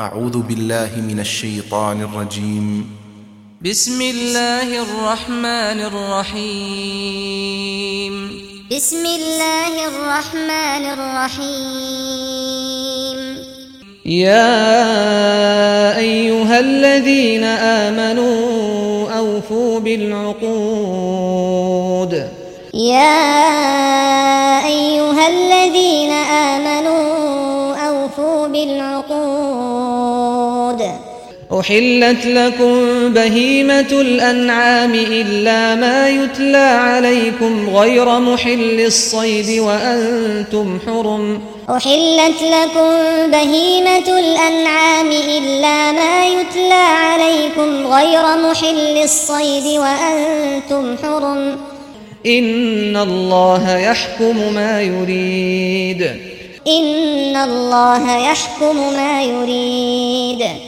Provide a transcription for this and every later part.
أعوذ بالله من الشيطان الرجيم. بسم الله الرحمن الرحيم. بسم الله الرحمن الرحيم. يا أيها الذين آمنوا أوفوا بالعقود. يا أيها الذين آمنوا أحلت لكم بهيمة الأنعام إلا ما يتلى عليكم غير محل الصيد وأنتم حرم أحلت لكم بهيمة الأنعام إلا ما يتلى عليكم غير محل الصيد وأنتم حرم إن الله يحكم ما يريد إن الله يحكم ما يريد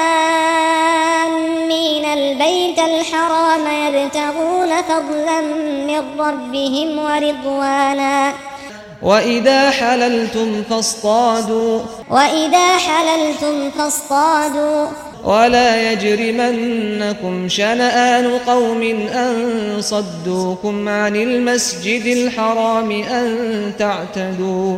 الذين البيت الحرام يبتغون فضلا من ربهم ورضوانا. وَإِذَا حَلَلْتُمْ فَاصْطَادُوا وَإِذَا حَلَلْتُمْ فَاصْطَادُوا وَلَا يَجْرِمَنَّكُمْ شَنَآنُ قَوْمٍ أَن صَدُّوكُمْ عَنِ الْمَسْجِدِ الْحَرَامِ أَن تَعْتَدُوا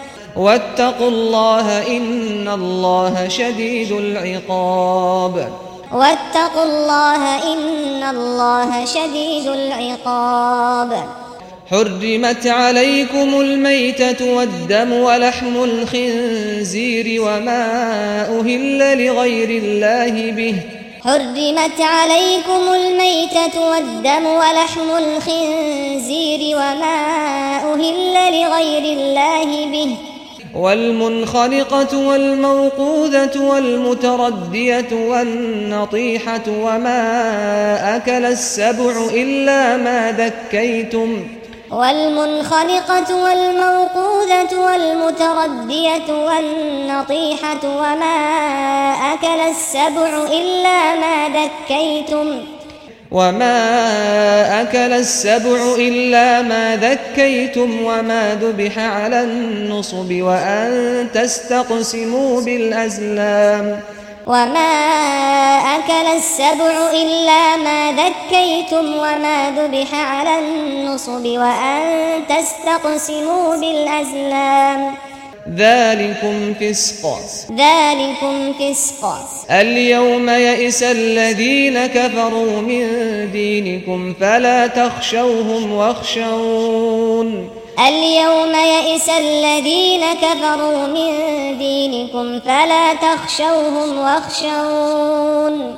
واتقوا الله إن الله شديد العقاب. واتقوا الله إن الله شديد العقاب. حرمت عليكم الميتة والدم ولحم الخنزير وما أهل لغير الله به. حرمت عليكم الميتة والدم ولحم الخنزير وما أهل لغير الله به. والمنخلقة والموقوذة والمتردية والنطيحة وما أكل السبع إلا ما ذكيتم. والمنخلقة والموقوذة والمتردية والنطيحة وما أكل السبع إلا ما ذكيتم. وما أكل السبع إلا ما ذكيتم وما ذبح على النصب وأن تستقسموا بالأزلام وما أكل السبع إلا ما ذكيتم وما ذبح على النصب وأن تستقسموا بالأزلام ذلكم فسق. ذلكم فسق. اليوم يئس الذين كفروا من دينكم فلا تخشوهم واخشون. اليوم يئس الذين كفروا من دينكم فلا تخشوهم واخشون.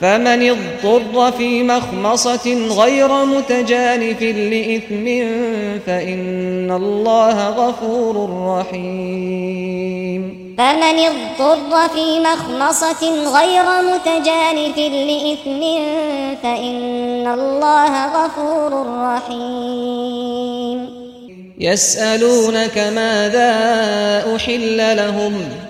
فمن اضطر في مخمصة غير متجانف لإثم فإن الله غفور رحيم فمن اضطر في مخمصة غير متجانف لإثم فإن الله غفور رحيم يسألونك ماذا أحل لهم؟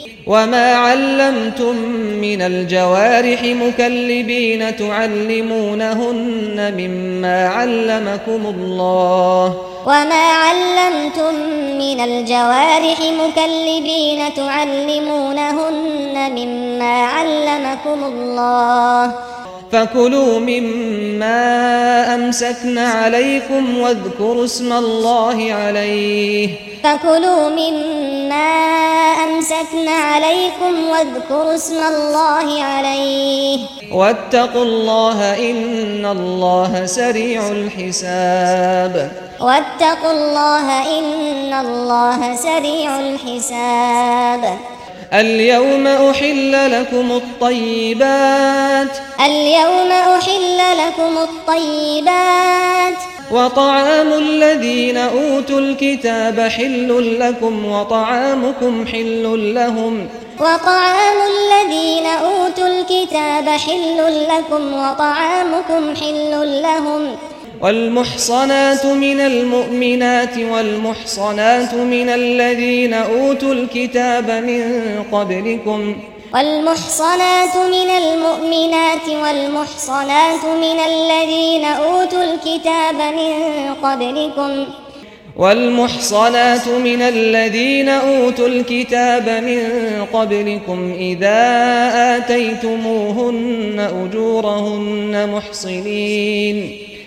وما علمتم من الجوارح مكلبين تعلمونهن مما علمكم الله وما علمتم من الجوارح مكلبين تعلمونهن مما علمكم الله فكلوا مما أمسكنا عليكم واذكروا اسم الله عليه فكلوا مما أمسكنا عليكم واذكروا اسم الله عليه واتقوا الله إن الله سريع الحساب واتقوا الله إن الله سريع الحساب اليوم أحل لكم الطيبات. اليوم أحل لكم الطيبات. وطعام الذين أوتوا الكتاب حل لكم وطعامكم حل لهم. وطعام الذين أوتوا الكتاب حل لكم وطعامكم حل لهم. والمحصنات من المؤمنات والمحصنات من الذين أوتوا الكتاب من قبلكم والمحصنات من المؤمنات والمحصنات من الذين أوتوا الكتاب من قبلكم والمحصنات من الذين أوتوا الكتاب من قبلكم إذا آتيتموهن أجورهن محصنين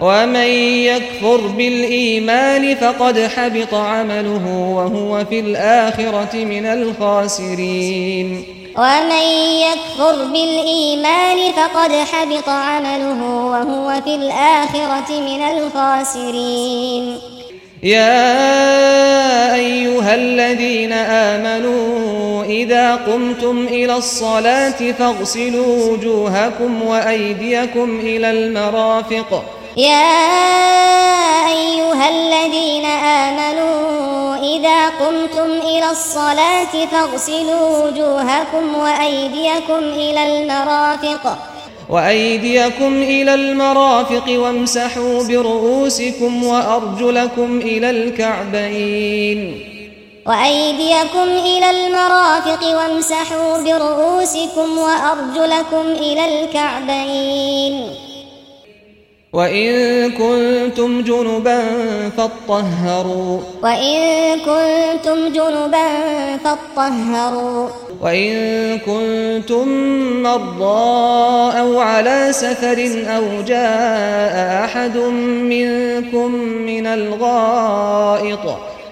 ومن يكفر بالإيمان فقد حبط عمله وهو في الآخرة من الخاسرين ومن يكفر بالإيمان فقد حبط عمله وهو في الآخرة من الخاسرين يا أيها الذين آمنوا إذا قمتم إلى الصلاة فاغسلوا وجوهكم وأيديكم إلى المرافق وإذا قمتم إلى الصلاة فاغسلوا وجوهكم وأيديكم إلى المرافق يا أيها الذين آمنوا إذا قمتم إلى الصلاة فاغسلوا وجوهكم وأيديكم إلى المرافق وأيديكم إلى المرافق وامسحوا برؤوسكم وأرجلكم إلى الكعبين. وأيديكم إلى المرافق وامسحوا برؤوسكم وأرجلكم إلى الكعبين. وَإِن كُنتُمْ جُنُبًا فَاطَّهَّرُوا وَإِن كُنتُمْ جُنُبًا فَاطَّهَّرُوا وَإِن كُنتُم مَّرْضَىٰ أَوْ عَلَىٰ سَفَرٍ أَوْ جَاءَ أَحَدٌ مِّنكُم مِّنَ الْغَائِطِ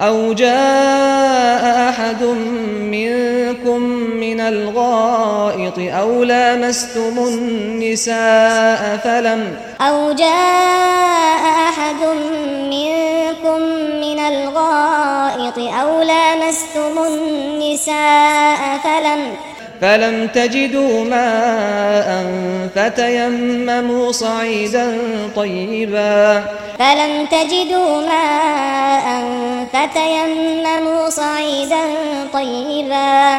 أو جاء أحد منكم من الغائط أو لامستم النساء فلم أو جاء أحد منكم من الغائط أو لامستم النساء فلم فلم تجدوا ماء فتيمموا صعيدا طيبا فلم تجدوا ماء فتيمموا صعيدا طيبا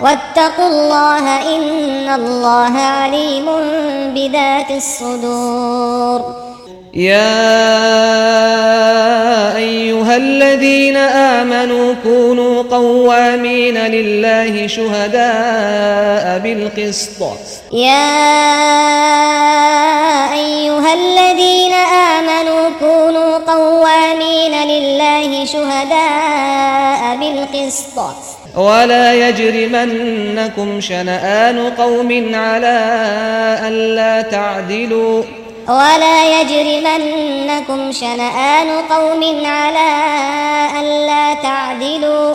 واتقوا الله إن الله عليم بذات الصدور. يا أيها الذين آمنوا كونوا قوامين لله شهداء بالقسط. يا أيها الذين آمنوا كونوا قوامين لله شهداء بالقسط. ولا يجرمنكم شنآن قوم على ألا تعدلوا. ولا يجرمنكم شنآن قوم على ألا تعدلوا.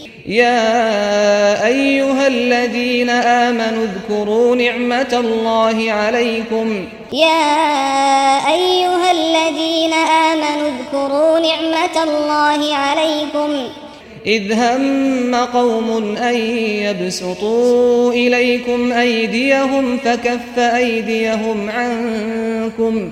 يا أيها الذين آمنوا اذكروا نعمة الله عليكم. يا أيها الذين آمنوا اذكروا نعمة الله عليكم. إذ هم قوم أن يبسطوا إليكم أيديهم فكف أيديهم عنكم.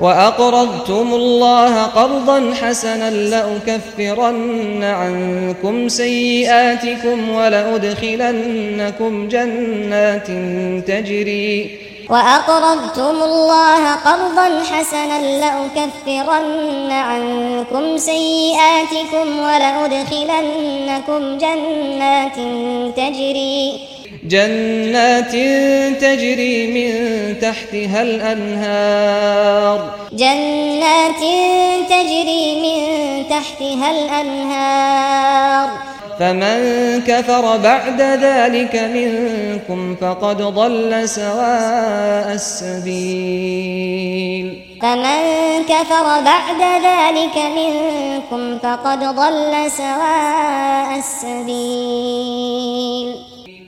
وأقرضتم الله قرضا حسنا لأكفرن عنكم سيئاتكم ولأدخلنكم جنات تجري وأقرضتم الله قرضا حسنا لأكفرن عنكم سيئاتكم ولأدخلنكم جنات تجري جنات تجري من تحتها الأنهار جنات تجري من تحتها الأنهار فمن كفر بعد ذلك منكم فقد ضل سواء السبيل فمن كفر بعد ذلك منكم فقد ضل سواء السبيل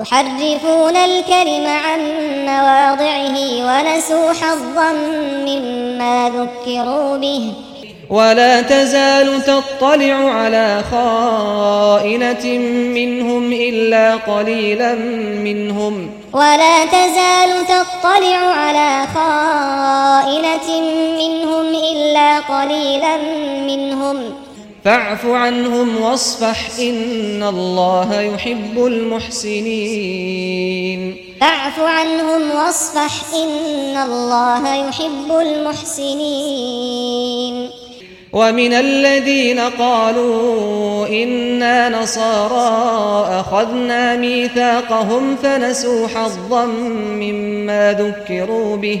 يحرفون الكلم عن مواضعه ونسوا حظا مما ذكروا به. ولا تزال تطلع على خائنة منهم إلا قليلا منهم. ولا تزال تطلع على خائنة منهم إلا قليلا منهم. فاعف عنهم واصفح إن الله يحب المحسنين. فاعف عنهم واصفح إن الله يحب المحسنين. ومن الذين قالوا اننا نصارى أخذنا ميثاقهم فنسوا حظا مما ذكروا به.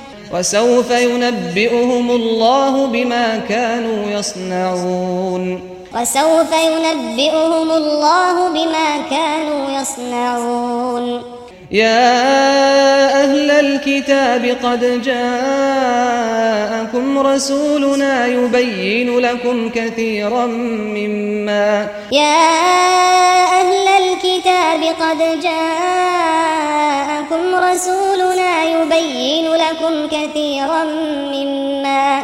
وسوف ينبئهم الله بما كانوا يصنعون. وسوف ينبئهم الله بما كانوا يصنعون. يا أهل الكتاب قد جاءكم رسولنا يبين لكم كثيرا مما يا أهل الكتاب قد جاءكم رسولنا يبين لكم كثيرا مما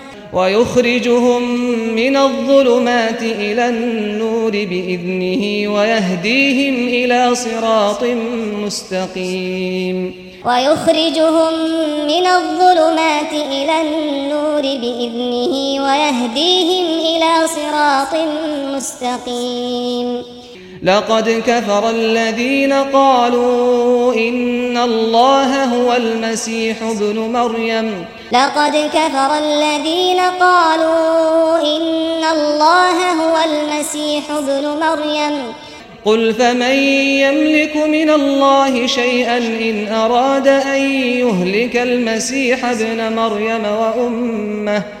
ويخرجهم من الظلمات إلى النور بإذنه ويهديهم إلى صراط مستقيم. ويخرجهم من الظلمات إلى النور بإذنه ويهديهم إلى صراط مستقيم. لقد كفر الذين قالوا إن الله هو المسيح ابن مريم. لقد كفر الذين قالوا إن الله هو المسيح ابن مريم. قل فمن يملك من الله شيئا إن أراد أن يهلك المسيح ابن مريم وأمه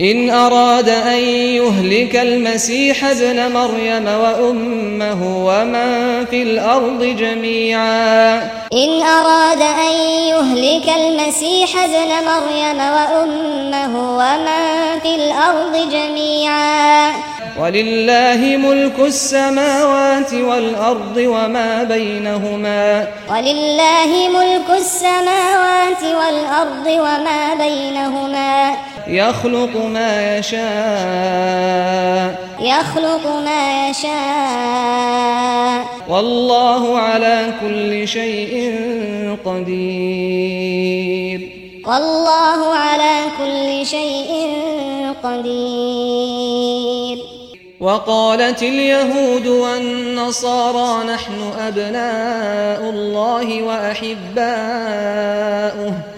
إن أراد أن يهلك المسيح ابن مريم وأمه ومن في الأرض جميعا. إن أراد أن يهلك المسيح ابن مريم وأمه ومن في الأرض جميعا. ولله ملك السماوات والأرض وما بينهما. ولله ملك السماوات والأرض وما بينهما. يخلق ما يشاء. يخلق ما يشاء. والله على كل شيء قدير. والله على كل شيء قدير. وقالت اليهود والنصارى نحن أبناء الله وأحباؤه.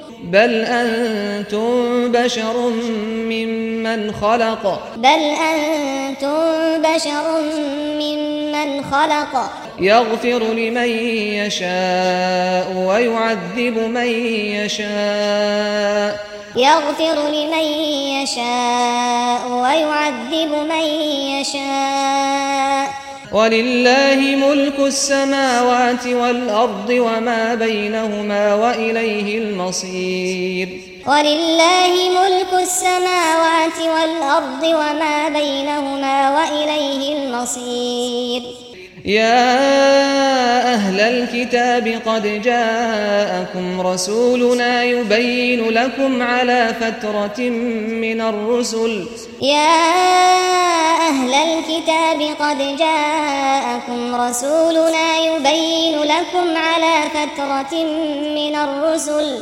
بل أنتم بشر ممن خلق. بل أنتم بشر ممن خلق. يغفر لمن يشاء ويعذب من يشاء يغفر لمن يشاء ويعذب من يشاء ولله ملك السماوات والأرض وما بينهما وإليه المصير ولله ملك السماوات والأرض وما بينهما وإليه المصير يا أهل الكتاب قد جاءكم رسولنا يبين لكم على فترة من الرسل. يا أهل الكتاب قد جاءكم رسولنا يبين لكم على فترة من الرسل.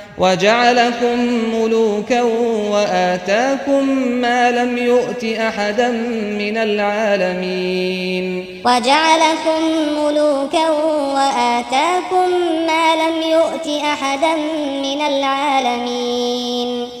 وجعلكم ملوكا وآتاكم ما لم يؤت أحدا من العالمين. وجعلكم ملوكا وآتاكم ما لم يؤت أحدا من العالمين.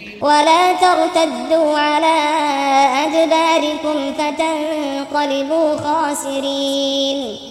ولا ترتدوا على أدباركم فتنقلبوا خاسرين.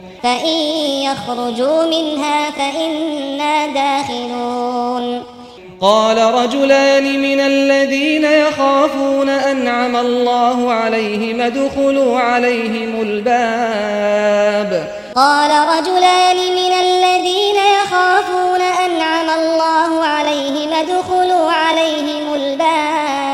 فإن يخرجوا منها فإنا داخلون قال رجلان من الذين يخافون أنعم الله عليهم ادخلوا عليهم الباب قال رجلان من الذين يخافون أنعم الله عليهم ادخلوا عليهم الباب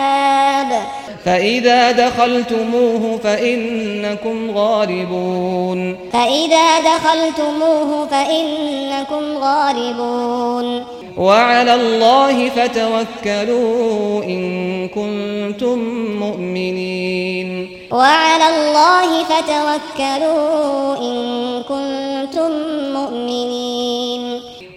فإذا دخلتموه فإنكم غالبون فإذا دخلتموه فإنكم غالبون وعلى الله فتوكلوا إن كنتم مؤمنين وعلى الله فتوكلوا إن كنتم مؤمنين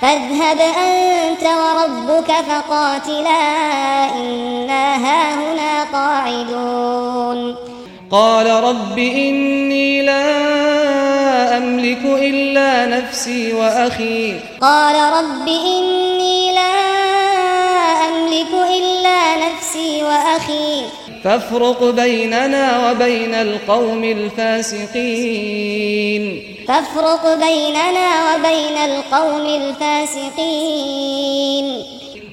فاذهب أنت وربك فقاتلا إنا هاهنا قاعدون. قال رب إني لا أملك إلا نفسي وأخي. قال رب إني لا أملك إلا نفسي وأخي. فافرق بيننا وبين القوم الفاسقين. فافرق بيننا وبين القوم الفاسقين.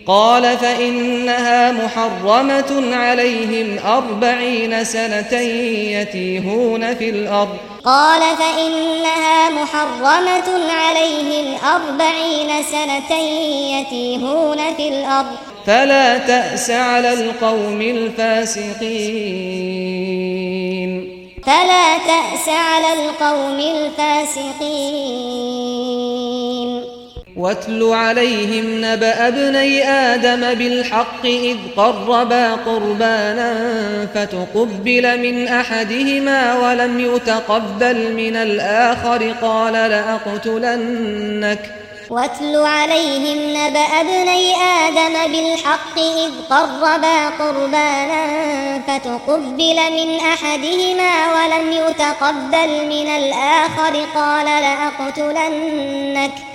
قال فإنها محرمة عليهم أربعين سنة يتيهون في الأرض. قال فإنها محرمة عليهم أربعين سنة يتيهون في الأرض. فلا تأس على القوم الفاسقين. فلا تأس على القوم الفاسقين. واتل عليهم نبأ ابني آدم بالحق إذ قربا قربانا فتقبل من أحدهما ولم يتقبل من الآخر قال لأقتلنك. واتل عليهم نبأ ابني آدم بالحق إذ قربا قربانا فتقبل من أحدهما ولم يتقبل من الآخر قال لأقتلنك.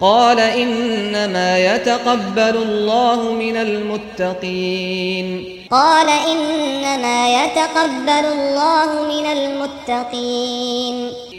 قال إنما يتقبل الله من المتقين. قال إنما يتقبل الله من المتقين.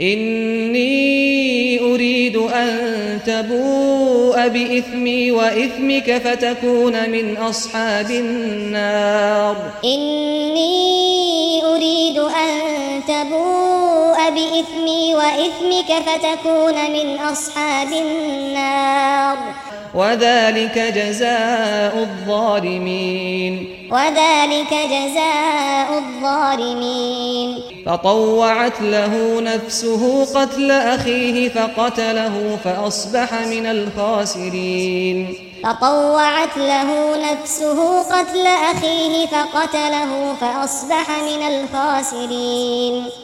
إني أريد أن تبوء بإثمي وإثمك فتكون من أصحاب النار. إني أريد أن تبوء بإثمي وإثمك فتكون من أصحاب النار. وذلك جزاء الظالمين. وذلك جزاء الظالمين. فطوعت له نفسه قتل أخيه فقتله فأصبح من الخاسرين. فطوعت له نفسه قتل أخيه فقتله فأصبح من الخاسرين.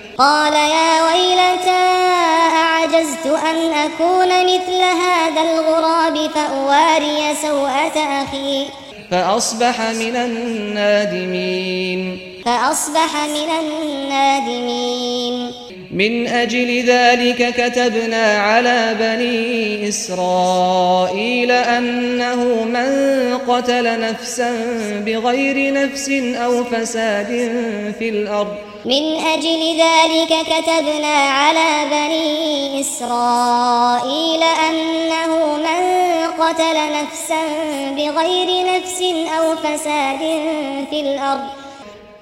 قال يا ويلتا أعجزت أن أكون مثل هذا الغراب فأواري سوءة أخي. فأصبح من النادمين. فأصبح من النادمين. من أجل ذلك كتبنا على بني إسرائيل أنه من قتل نفسا بغير نفس أو فساد في الأرض. من أجل ذلك كتبنا على بني إسرائيل أنه من قتل نفسا بغير نفس أو فساد في الأرض.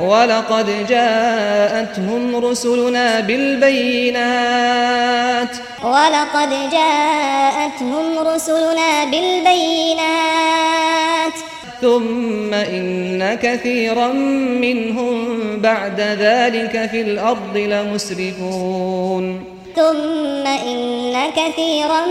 ولقد جاءتهم رسلنا بالبينات. ولقد جاءتهم رسلنا بالبينات. ثم إن كثيرا منهم بعد ذلك في الأرض لمسرفون. ثم إن كثيرا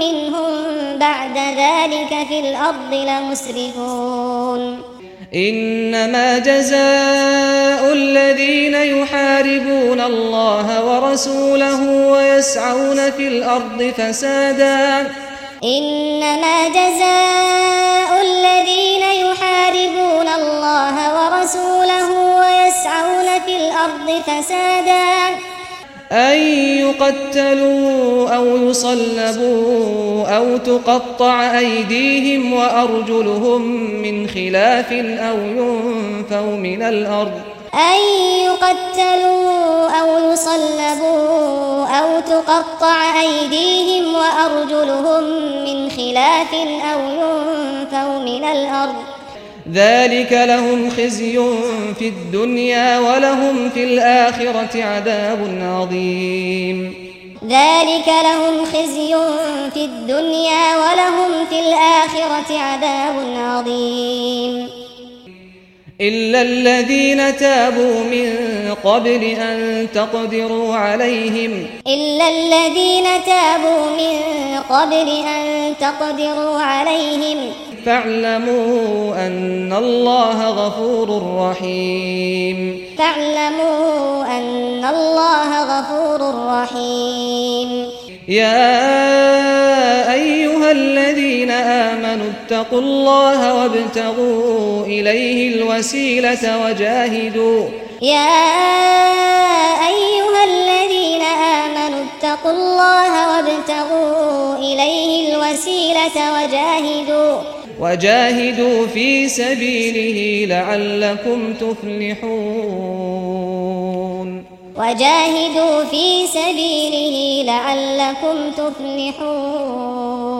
منهم بعد ذلك في الأرض لمسرفون. إنما جزاء الذين يحاربون الله ورسوله ويسعون في الأرض فسادا. إنما جزاء الذين يحاربون الله ورسوله ويسعون في الأرض فسادا. أن يقتلوا أو يصلبوا أو تقطع أيديهم وأرجلهم من خلاف أو ينفوا من الأرض. أن يقتلوا أو يصلبوا أو تقطع أيديهم وأرجلهم من خلاف أو ينفوا من الأرض. ذلك لهم خزي في الدنيا ولهم في الآخرة عذاب عظيم. ذلك لهم خزي في الدنيا ولهم في الآخرة عذاب عظيم. إلا الذين تابوا من قبل أن تقدروا عليهم إلا الذين تابوا من قبل أن تقدروا عليهم فاعلموا أن الله غفور رحيم فاعلموا أن الله غفور رحيم يا أيها الذين آمنوا فاتقوا الله وابتغوا إليه الوسيلة وجاهدوا. يا أيها الذين آمنوا اتقوا الله وابتغوا إليه الوسيلة وجاهدوا. وجاهدوا في سبيله لعلكم تفلحون. وجاهدوا في سبيله لعلكم تفلحون.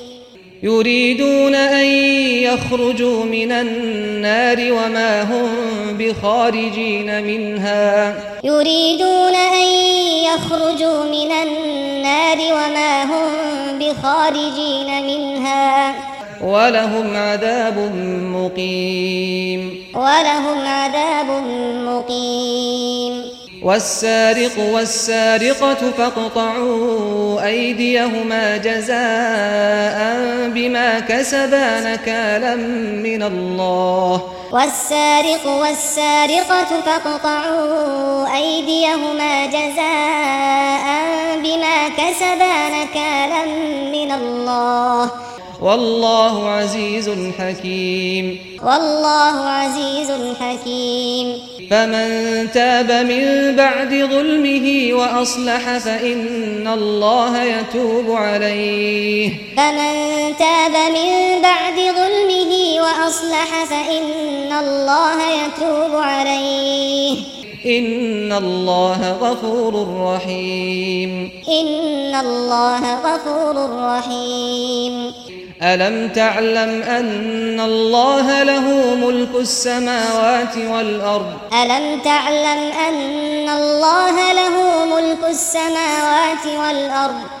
يريدون أن يخرجوا من النار وما هم بخارجين منها. يريدون أن يخرجوا من النار وما هم بخارجين منها. ولهم عذاب مقيم. ولهم عذاب مقيم. والسارق والسارقة فاقطعوا أيديهما جزاء بما كسبا نكالا من الله. والسارق والسارقة فاقطعوا أيديهما جزاء بما كسبا نكالا من الله. والله عزيز حكيم والله عزيز حكيم فمن تاب من بعد ظلمه وأصلح فإن الله يتوب عليه فمن تاب من بعد ظلمه وأصلح فإن الله يتوب عليه إن الله غفور رحيم إن الله غفور رحيم ألم تعلم أن الله له ملك السماوات والأرض؟ ألم تعلم أن الله له ملك السماوات والأرض؟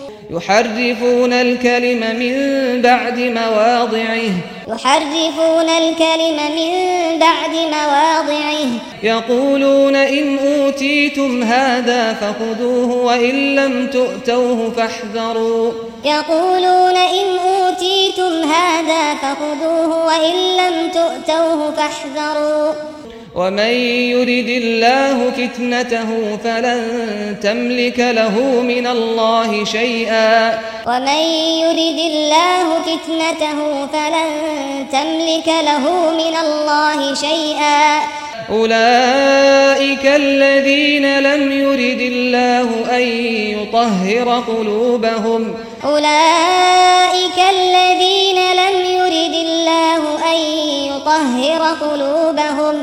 يحرفون الكلم من بعد مواضعه. يحرفون الكلم من بعد مواضعه. يقولون إن أوتيتم هذا فخذوه وإن لم تؤتوه فاحذروا. يقولون إن أوتيتم هذا فخذوه وإن لم تؤتوه فاحذروا. ومن يرد الله فتنته فلن تملك له من الله شيئا. ومن يرد الله فتنته فلن تملك له من الله شيئا. أولئك الذين لم يرد الله أن يطهر قلوبهم. أولئك الذين لم يرد الله أن يطهر قلوبهم.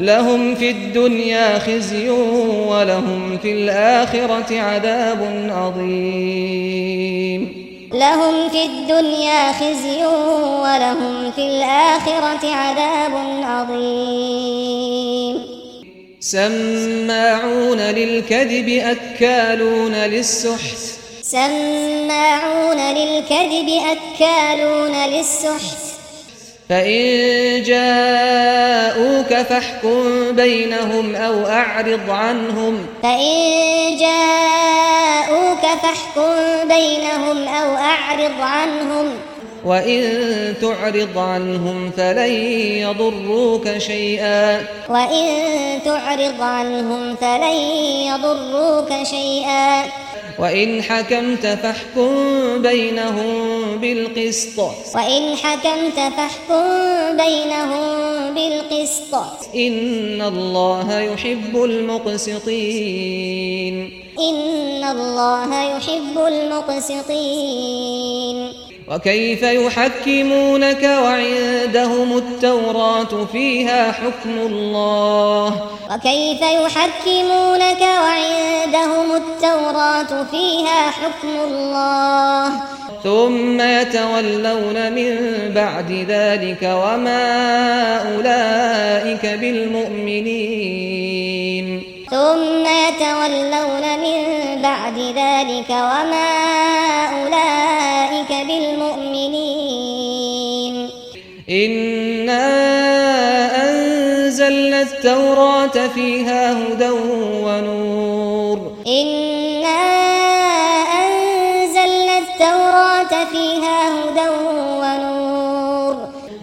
لهم في الدنيا خزي ولهم في الآخرة عذاب عظيم. لهم في الدنيا خزي ولهم في الآخرة عذاب عظيم. سماعون للكذب أكالون للسحت. سماعون للكذب أكالون للسحت. فإن جاءوك فاحكم بينهم أو أعرض عنهم فإن جاءوك فاحكم بينهم أو أعرض عنهم وَإِن تُعْرِضْ عَنْهُمْ فَلَن يَضُرُّوكَ شَيْئًا وَإِن تُعْرِضْ عَنْهُمْ فَلَن يَضُرُّوكَ شَيْئًا وإن حكمت فاحكم بينهم بالقسط وإن حكمت فاحكم بينهم بالقسط إن الله يحب المقسطين إن الله يحب المقسطين وكيف يحكمونك وعندهم التوراة فيها حكم الله وكيف يحكمونك وعندهم التوراة فيها حكم الله ثم يتولون من بعد ذلك وما أولئك بالمؤمنين ثم يتولون من بعد ذلك وما أولئك بالمؤمنين. إنا أنزلنا التوراة فيها هدى ونور. إنا أنزلنا التوراة فيها هدى ونور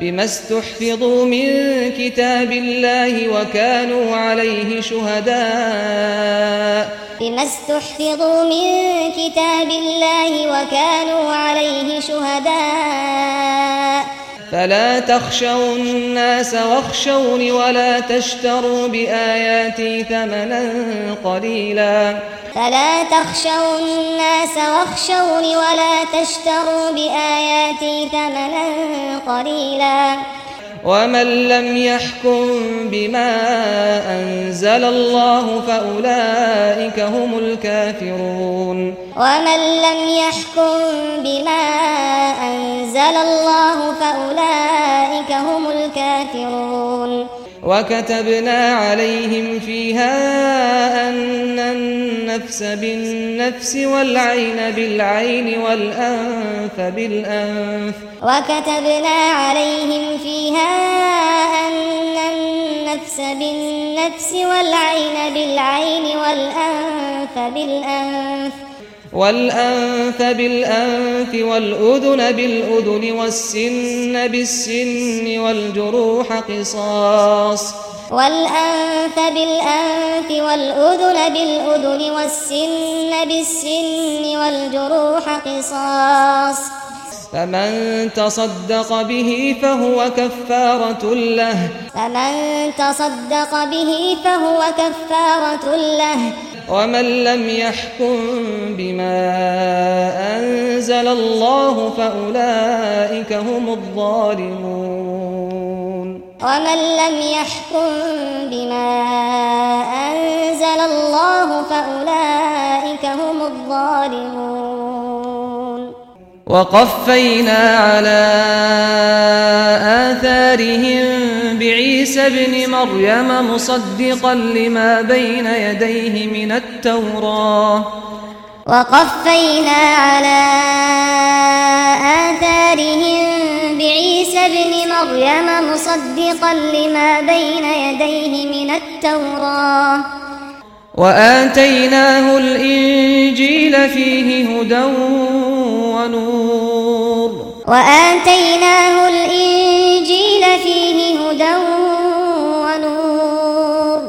بما استحفظوا من كتاب الله وكانوا عليه شهداء. بما استحفظوا من كتاب الله وكانوا عليه شهداء. فلا تخشوا الناس واخشوني ولا تشتروا بآياتي ثمنا قليلا. فلا تخشوا الناس واخشوني ولا تشتروا بآياتي ثمنا قليلا. ومن لم يحكم بما أنزل الله فأولئك هم الكافرون ومن لم يحكم بما أنزل الله فأولئك هم الكافرون وكتبنا عليهم فيها أن النفس بالنفس والعين بالعين والأنف بالأنف وكتبنا عليهم فيها أن النفس بالنفس والعين بالعين والأنف بالأنف والأنف بالأنف والأذن بالأذن والسن بالسن والجروح قصاص. والأنف بالأنف والأذن بالأذن والسن بالسن والجروح قصاص. فمن تصدق به فهو كفارة له. فمن تصدق به فهو كفارة له. ومن لم يحكم بما أنزل الله فأولئك هم الظالمون. ومن لم يحكم بما أنزل الله فأولئك هم الظالمون. وقفينا على آثارهم بعيسى ابن مريم مصدقا لما بين يديه من التوراة. وقفينا على آثارهم بعيسى ابن مريم مصدقا لما بين يديه من التوراة. وآتيناه الإنجيل فيه هدى ونور. وآتيناه الإنجيل فيه هدى ونور.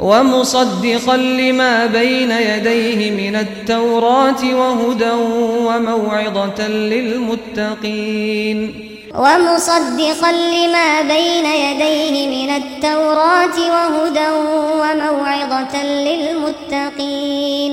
ومصدقا لما بين يديه من التوراة وهدى وموعظة للمتقين. ومصدقا لما بين يديه من التوراة وهدى وموعظة للمتقين.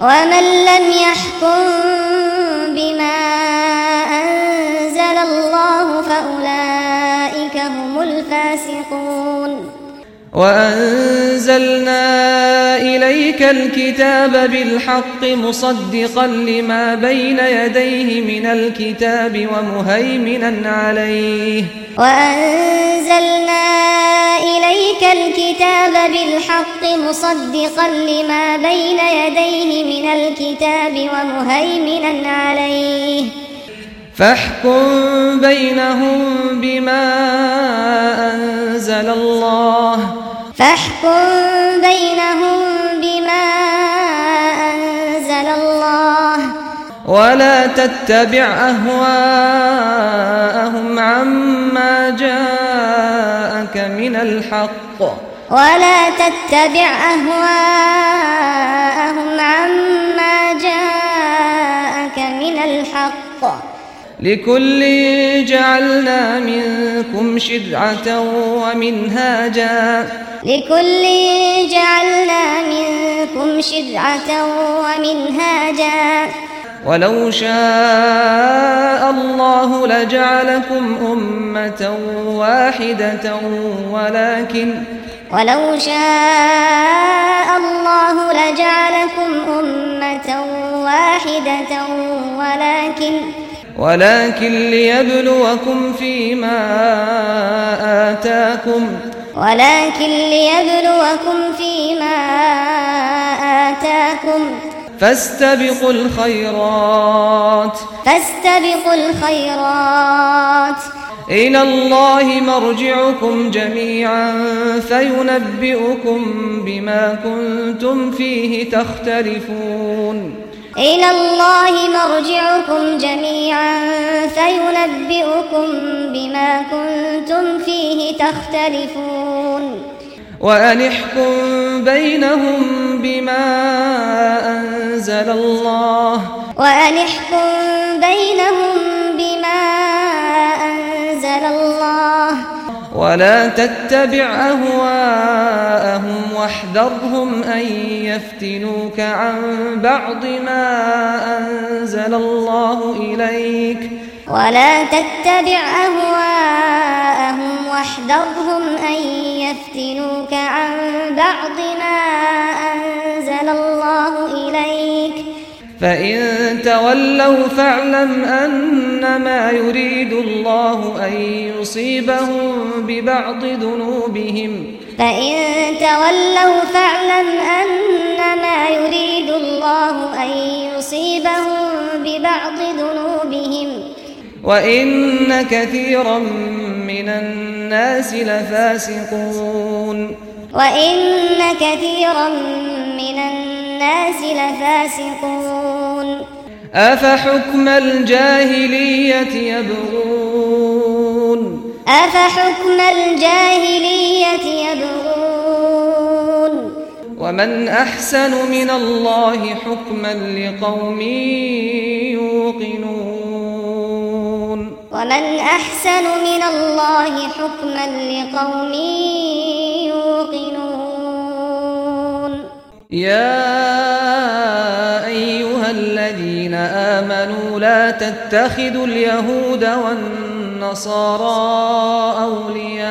ومن لم يحكم بما أنزل الله فأولئك هم الفاسقون وأنزلنا إليك الكتاب بالحق مصدقا لما بين يديه من الكتاب ومهيمنا عليه وأنزلنا إليك الكتاب بالحق مصدقا لما بين يديه من الكتاب ومهيمنا عليه فاحكم بينهم بما أنزل الله. فاحكم بينهم بما أنزل الله. ولا تتبع أهواءهم عما جاءك من الحق. ولا تتبع أهواءهم عما جاءك من الحق. لكل جعلنا منكم شرعة ومنهاجا. لكل جعلنا منكم شرعة ومنهاجا. ولو شاء الله لجعلكم أمة واحدة ولكن ولو شاء الله لجعلكم أمة واحدة ولكن ولكن ليبلوكم فيما آتاكم. ولكن ليبلوكم فيما آتاكم. فاستبقوا الخيرات. فاستبقوا الخيرات. إلى الله مرجعكم جميعا فينبئكم بما كنتم فيه تختلفون. إلى الله مرجعكم جميعا فينبئكم بما كنتم فيه تختلفون. وأنحكم بينهم بما أنزل الله. وأنحكم بينهم ولا تتبع أهواءهم واحذرهم أن يفتنوك عن بعض ما أنزل الله إليك. ولا تتبع أهواءهم واحذرهم أن يفتنوك عن بعض ما أنزل الله إليك. فإن تولوا فاعلم أنما يريد الله أن يصيبهم ببعض ذنوبهم فإن تولوا فاعلم أنما يريد الله أن يصيبهم ببعض ذنوبهم وإن كثيرا من الناس لفاسقون وإن كثيرا من الناس الناس لفاسقون أفحكم الجاهلية يبغون؟ أفحكم الجاهلية يبغون. ومن أحسن من الله حكما لقوم يوقنون. ومن أحسن من الله حكما لقوم يوقنون. يا أيها الذين آمنوا لا تتخذوا اليهود والنصارى أولياء.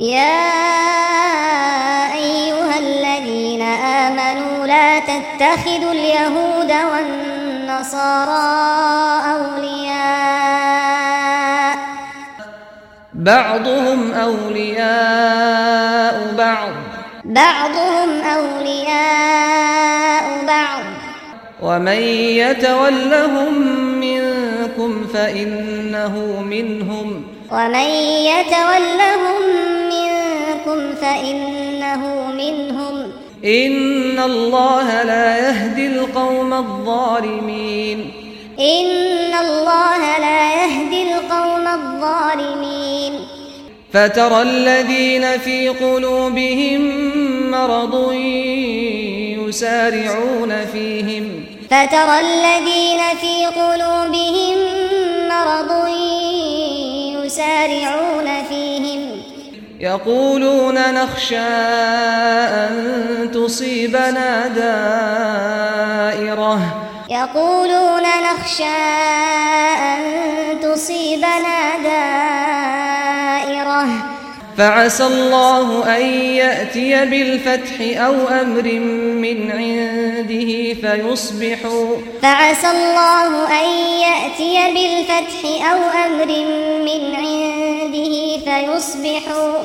يا أيها الذين آمنوا لا تتخذوا اليهود والنصارى أولياء. بعضهم أولياء بعض. بعضهم أولياء بعض. ومن يتولهم منكم فإنه منهم. ومن يتولهم منكم فإنه منهم. إن الله لا يهدي القوم الظالمين. إن الله لا يهدي القوم الظالمين. فترى الذين في قلوبهم مرض يسارعون فيهم. فترى الذين في قلوبهم مرض يسارعون فيهم. يقولون نخشى أن تصيبنا دائرة. يقولون نخشى أن تصيبنا دائرة. فعسى الله أن يأتي بالفتح أو أمر من عنده فيصبحوا فعسى الله أن يأتي بالفتح أو أمر من عنده فيصبحوا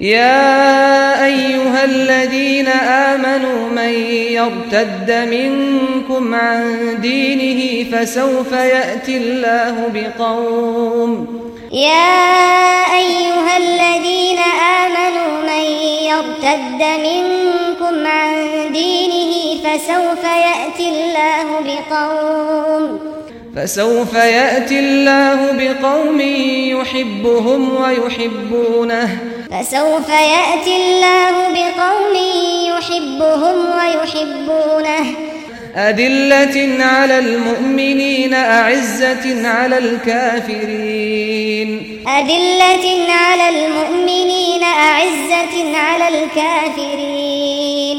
يا أيها الذين آمنوا من يرتد منكم عن دينه فسوف يأتي الله بقوم يا أيها الذين آمنوا من يرتد منكم عن دينه فسوف يأتي الله بقوم فسوف يأتي الله بقوم يحبهم ويحبونه. فسوف يأتي الله بقوم يحبهم ويحبونه. أدلة على المؤمنين أعزة على الكافرين. أدلة على المؤمنين أعزة على الكافرين.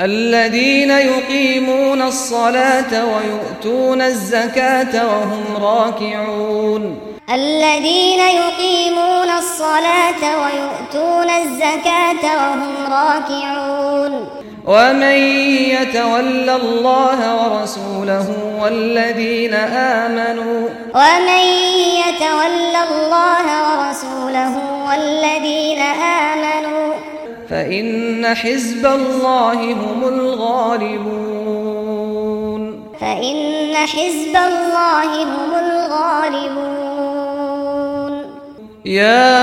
الذين يقيمون الصلاة ويؤتون الزكاة وهم راكعون. الذين يقيمون الصلاة ويؤتون الزكاة وهم راكعون. ومن يتول الله ورسوله والذين آمنوا. ومن يتول الله ورسوله والذين آمنوا. فإن حزب الله هم الغالبون فإن حزب الله هم الغالبون يا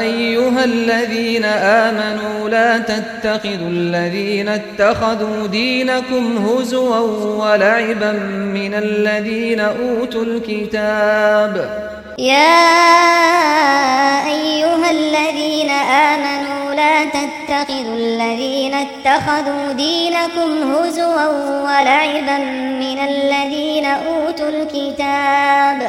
أيها أيها الذين آمنوا لا تتخذوا الذين اتخذوا دينكم هزوا ولعبا من الذين أوتوا الكتاب. يا أيها الذين آمنوا لا تتخذوا الذين اتخذوا دينكم هزوا ولعبا من الذين أوتوا الكتاب.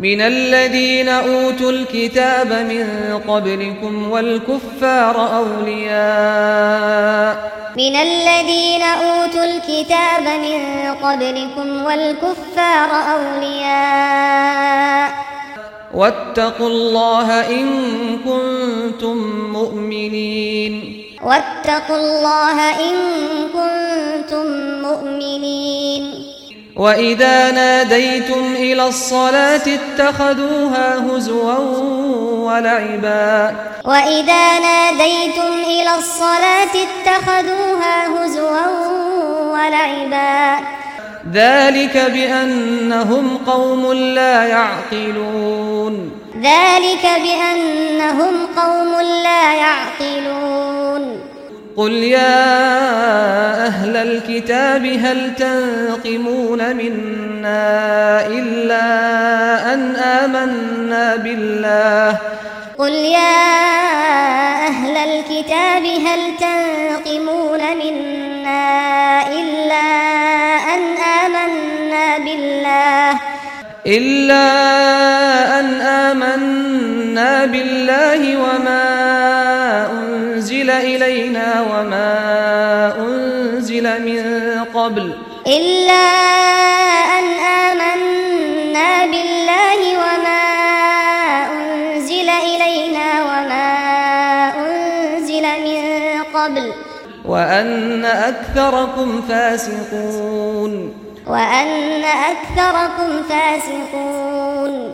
من الذين أوتوا الكتاب من قبلكم والكفار أولياء من الذين أوتوا الكتاب من قبلكم والكفار أولياء. واتقوا الله إن كنتم مؤمنين. واتقوا الله إن كنتم مؤمنين. وإذا ناديتم إلى الصلاة اتخذوها هزوا ولعبا وإذا ناديتم إلى الصلاة اتخذوها هزوا ولعبا ذلك بأنهم قوم لا يعقلون ذلك بأنهم قوم لا يعقلون قل يا أهل الكتاب هل تنقمون منا إلا أن آمنا بالله قل يا أهل الكتاب هل تنقمون منا إلا أن آمنا بالله إلا أن آمنا آمنا بالله وما أنزل إلينا وما أنزل من قبل إلا أن آمنا بالله وما أنزل إلينا وما أنزل من قبل وأن أكثركم فاسقون وأن أكثركم فاسقون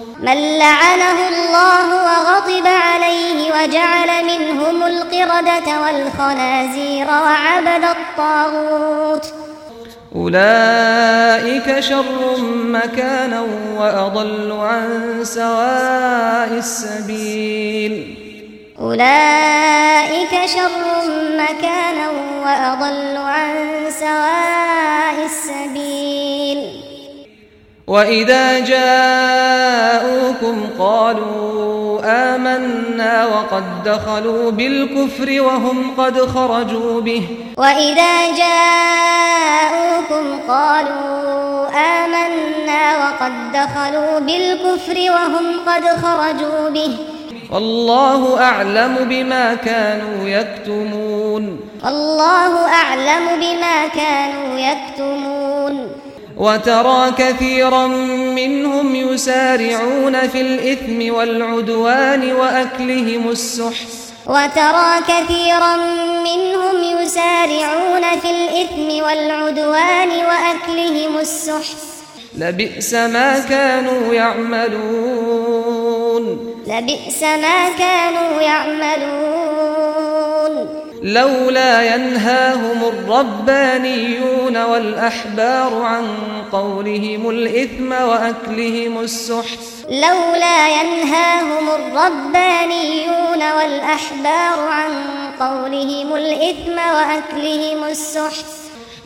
من لعنه الله وغضب عليه وجعل منهم القردة والخنازير وعبد الطاغوت. أولئك شر مكانا وأضل عن سواء السبيل. أولئك شر مكانا وأضل عن سواء السبيل. وَإِذَا جَاءُوكُمْ قَالُوا آمَنَّا وَقَدْ دَخَلُوا بِالْكُفْرِ وَهُمْ قَدْ خَرَجُوا بِهِ وَإِذَا جَاءُوكُمْ قَالُوا آمَنَّا وَقَدْ دَخَلُوا بِالْكُفْرِ وَهُمْ قَدْ خَرَجُوا بِهِ والله اعلم بما كانوا يكتمون الله اعلم بما كانوا يكتمون وترى كثيرا منهم يسارعون في الإثم والعدوان وأكلهم السحت. وترى كثيرا منهم يسارعون في الإثم والعدوان وأكلهم السحت. لبئس ما كانوا يعملون. لبئس ما كانوا يعملون. لولا ينهاهم الربانيون والأحبار عن قولهم الإثم وأكلهم السحت. لولا ينهاهم الربانيون والأحبار عن قولهم الإثم وأكلهم السحت.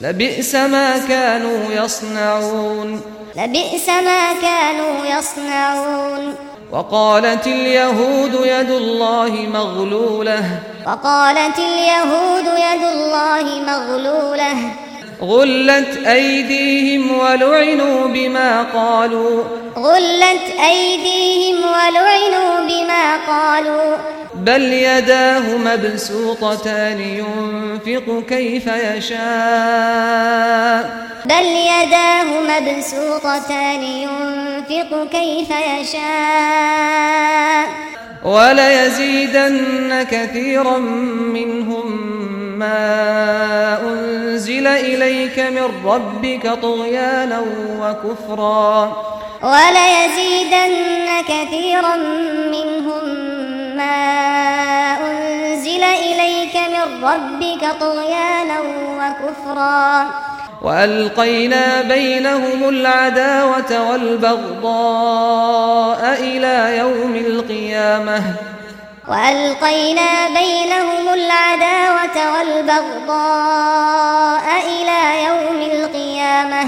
لبئس ما كانوا يصنعون. لبئس ما كانوا يصنعون. وقالت اليهود يد الله مغلولة. وقالت اليهود يد الله مغلولة. غلت أيديهم ولعنوا بما قالوا. غلت أيديهم ولعنوا بما قالوا. بل يداه مبسوطتان ينفق كيف يشاء. بل يداه مبسوطتان ينفق كيف يشاء. وليزيدن كثيرا منهم ما أنزل إليك من ربك طغيانا وكفرا. وليزيدن كثيرا منهم ما أنزل إليك من ربك طغيانا وكفرا. وألقينا بينهم العداوة والبغضاء إلى يوم القيامة. وألقينا بينهم العداوة والبغضاء إلى يوم القيامة.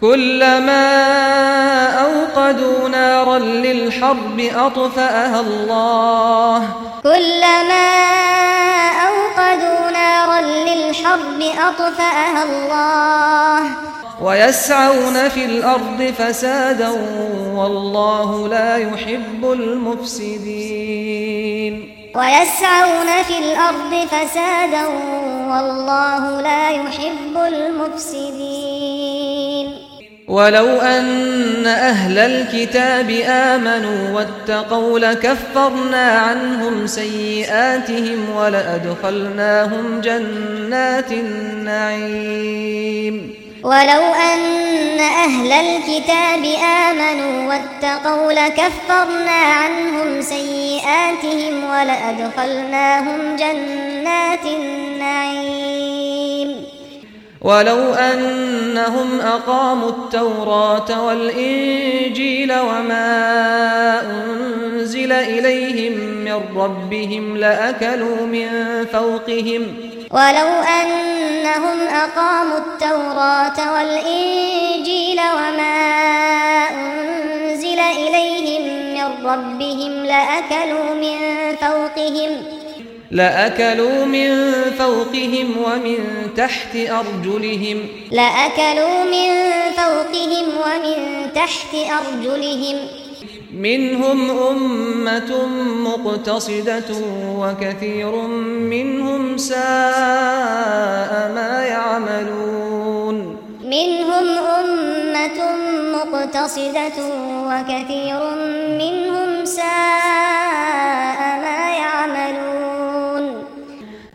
كلما أوقدوا نارا للحرب أطفأها الله. كلما أوقدوا وَأَوْقَدُوا نَارًا للحرب أَطْفَأَهَا اللَّهُ. وَيَسْعَوْنَ فِي الْأَرْضِ فَسَادًا وَاللَّهُ لَا يُحِبُّ الْمُفْسِدِينَ. وَيَسْعَوْنَ فِي الْأَرْضِ فَسَادًا وَاللَّهُ لَا يُحِبُّ الْمُفْسِدِينَ. ولو أن أهل الكتاب آمنوا واتقوا لكفرنا عنهم سيئاتهم ولأدخلناهم جنات النعيم. ولو أن أهل الكتاب آمنوا واتقوا لكفرنا عنهم سيئاتهم ولأدخلناهم جنات النعيم. ولو أنهم أقاموا التوراة والإنجيل وما أنزل إليهم من ربهم لأكلوا من فوقهم. ولو أنهم أقاموا التوراة والإنجيل وما أنزل إليهم من ربهم لأكلوا من فوقهم. لأكلوا من فوقهم ومن تحت أرجلهم. لأكلوا من فوقهم ومن تحت أرجلهم. منهم أمة مقتصدة وكثير منهم ساء ما يعملون. منهم أمة مقتصدة وكثير منهم ساء ما يعملون.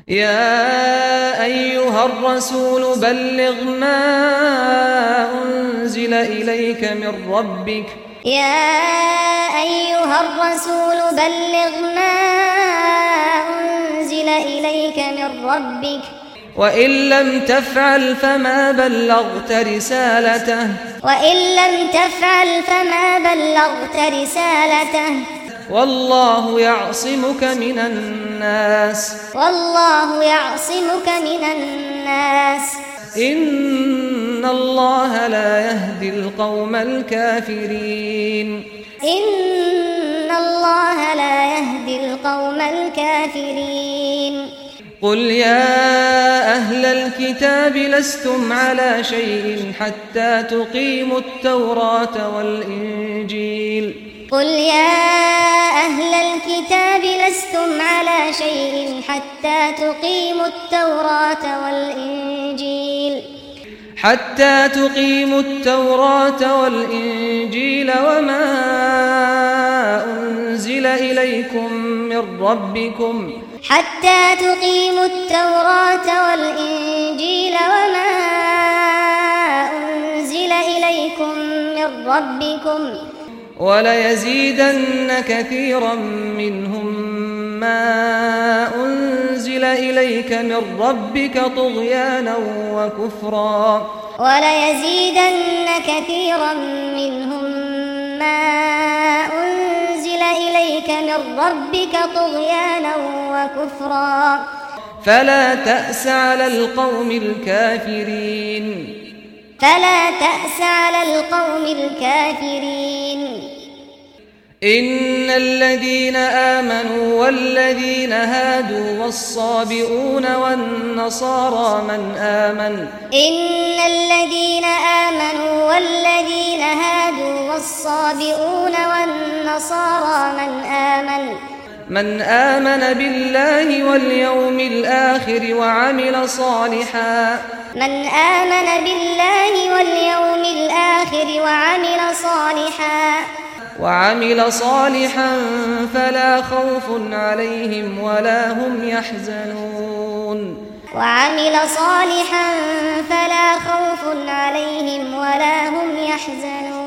يا أيها الرسول بلغ ما أنزل إليك من ربك. يا أيها الرسول بلغ ما أنزل إليك من ربك. وإن لم تفعل فما بلغت رسالته. وإن لم تفعل فما بلغت رسالته. والله يعصمك من الناس. والله يعصمك من الناس. إن الله لا يهدي القوم الكافرين. إن الله لا يهدي القوم الكافرين. قل يا أهل الكتاب لستم على شيء حتى تقيموا التوراة والإنجيل. قل يا أهل الكتاب لستم على شيء حتى تقيموا التوراة والإنجيل. حتى تقيموا التوراة والإنجيل وما أنزل إليكم من ربكم. حتى تقيموا التوراة والإنجيل وما أنزل إليكم من ربكم. وليزيدن كثيرا منهم ما أنزل إليك من ربك طغيانا وكفرا. وليزيدن كثيرا منهم ما أنزل إليك من ربك طغيانا وكفرا. فلا تأس على القوم الكافرين. فلا تأس على القوم الكافرين. إن الذين آمنوا والذين هادوا والصابئون والنصارى من آمن. إن الذين آمنوا والذين هادوا والصابئون والنصارى من آمن. من آمن بالله واليوم الآخر وعمل صالحا. من آمن بالله واليوم الآخر وعمل صالحا. وعمل صالحا فلا خوف عليهم ولا هم يحزنون. وعمل صالحا فلا خوف عليهم ولا هم يحزنون.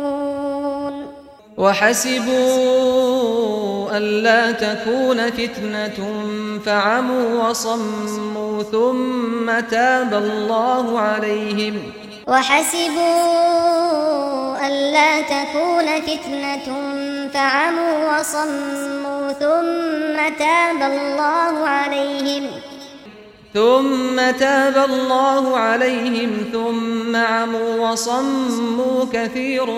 وحسبوا ألا تكون فتنة فعموا وصموا ثم تاب الله عليهم. وحسبوا ألا تكون فتنة فعموا وصموا ثم تاب الله عليهم. ثم تاب الله عليهم ثم عموا وصموا كثير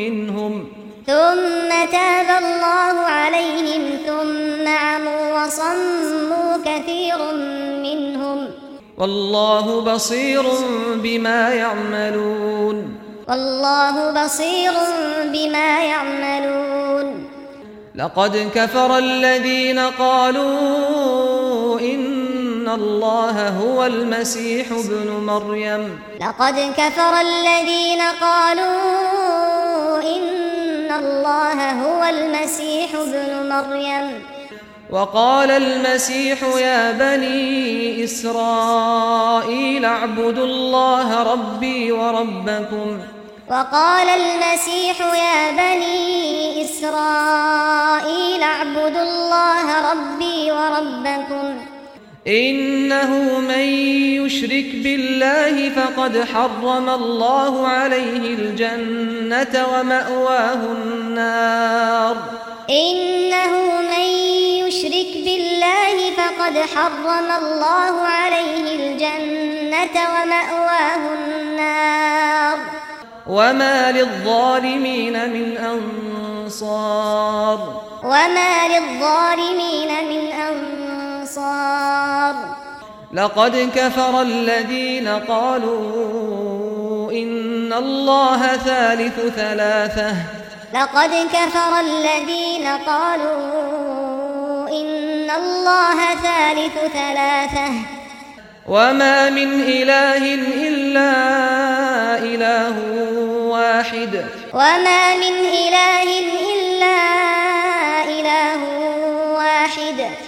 منهم. ثم تاب الله عليهم ثم عموا وصموا كثير منهم. والله بصير بما يعملون. والله بصير بما يعملون. لقد كفر الذين قالوا إن الله هو المسيح ابن مريم. لقد كفر الذين قالوا إن الله هو المسيح ابن مريم. وقال المسيح يا بني إسرائيل اعبدوا الله ربي وربكم. وقال المسيح يا بني إسرائيل اعبدوا الله ربي وربكم. إنه من يشرك بالله فقد حرم الله عليه الجنة ومأواه النار. إنه من يشرك بالله فقد حرم الله عليه الجنة ومأواه النار. وما للظالمين من أنصار. وما للظالمين من أنصار. الأبصار لقد كفر الذين قالوا إن الله ثالث ثلاثة. لقد كفر الذين قالوا إن الله ثالث ثلاثة. وما من إله إلا إله واحد. وما من إله إلا إله واحد.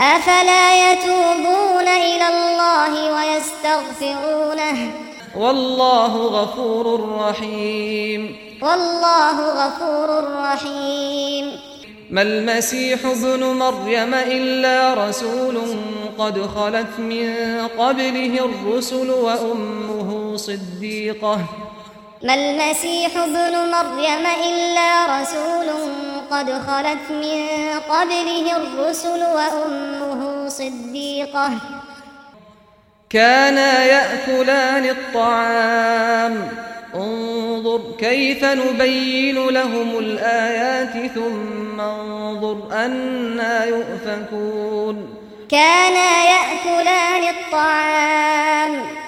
أفلا يتوبون إلى الله ويستغفرونه؟ والله غفور رحيم. والله غفور رحيم. ما المسيح ابن مريم إلا رسول قد خلت من قبله الرسل وأمه صديقة. ما المسيح ابن مريم إلا رسول قد خلت من قبله الرسل وأمه صديقة. كانا يأكلان الطعام. انظر كيف نبين لهم الآيات ثم انظر أنا يؤفكون. كانا يأكلان الطعام.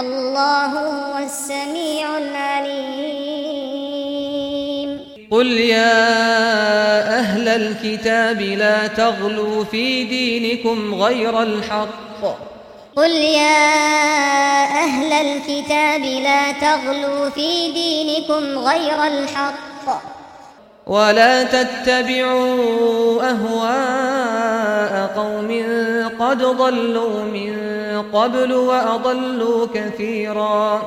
الله هو السميع العليم قل يا أهل الكتاب لا تغلوا في دينكم غير الحق. قل يا أهل الكتاب لا تغلوا في دينكم غير الحق. ولا تتبعوا أهواء قوم قد ضلوا من قبل وأضلوا كثيرا.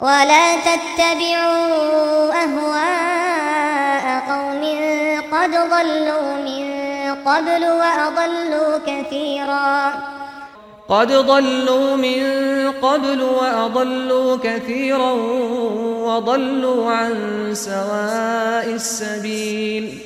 ولا تتبعوا أهواء قوم قد ضلوا من قبل وأضلوا كثيرا. قد ضلوا من قبل وأضلوا كثيرا وضلوا عن سواء السبيل.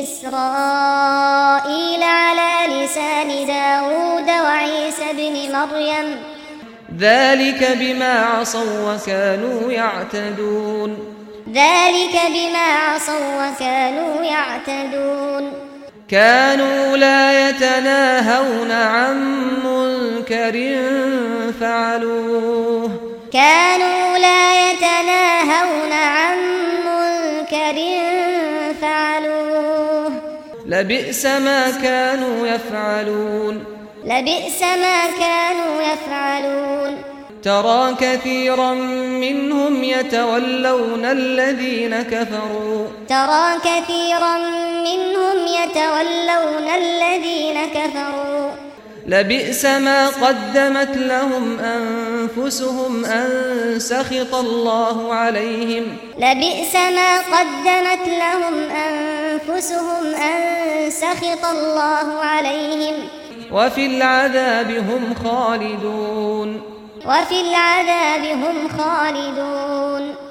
إسرائيل على لسان داود وعيسى بن مريم. ذلك بما عصوا وكانوا يعتدون. ذلك بما عصوا وكانوا يعتدون. كانوا لا يتناهون عن منكر فعلوه. كانوا لا يتناهون عن منكر فعلوه. لبئس ما كانوا يفعلون. لبئس ما كانوا يفعلون. ترى كثيرا منهم يتولون الذين كفروا. ترى كثيرا منهم يتولون الذين كفروا. لبئس ما قدمت لهم أنفسهم أن سخط الله عليهم. لبئس ما قدمت لهم أنفسهم أن سخط الله عليهم. وفي العذاب هم خالدون. وفي العذاب هم خالدون.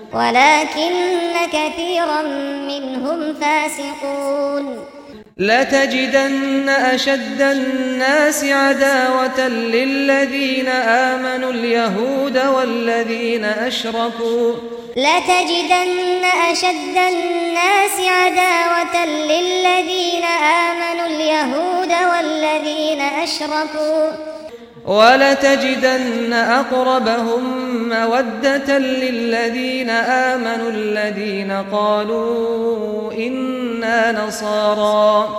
ولكن كثيرا منهم فاسقون. لا تجدن أشد الناس عداوة للذين آمنوا اليهود والذين أشركوا. لا تجدن أشد الناس عداوة للذين آمنوا اليهود والذين أشركوا. ولتجدن أقربهم مودة للذين آمنوا الذين قالوا إنا نصارى.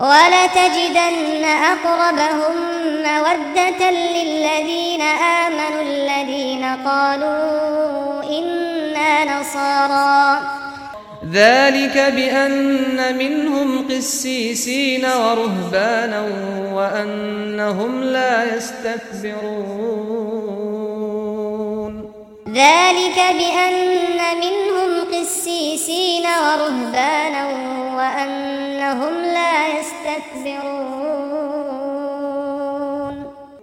ولتجدن أقربهم مودة للذين آمنوا الذين قالوا إنا نصارى. ذلك بأن منهم قسيسين ورهبانا وأنهم لا يستكبرون. ذلك بأن منهم قسيسين ورهبانا وأنهم لا يستكبرون.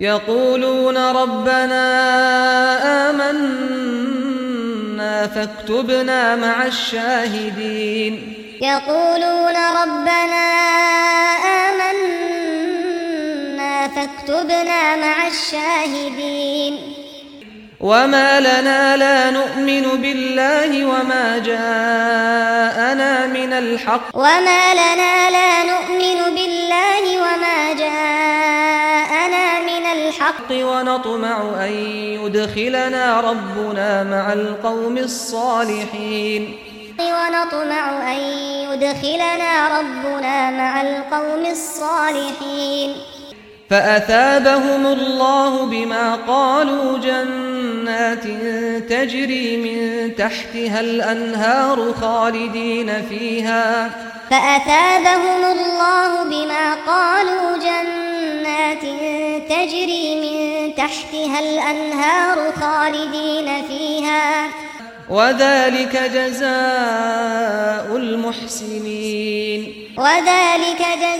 يقولون ربنا آمنا فاكتبنا مع الشاهدين. يقولون ربنا آمنا فاكتبنا مع الشاهدين. وما لنا لا نؤمن بالله وما جاءنا من الحق. وما لنا لا نؤمن بالله وما جاءنا بالحق ونطمع أن يدخلنا ربنا مع القوم الصالحين. ونطمع أن يدخلنا ربنا مع القوم الصالحين. فأثابهم الله بما قالوا جنات تجري من تحتها الأنهار خالدين فيها فأثابهم الله بما قالوا جنات تجري من تحتها الأنهار خالدين فيها وذلك جزاء المحسنين وذلك جزاء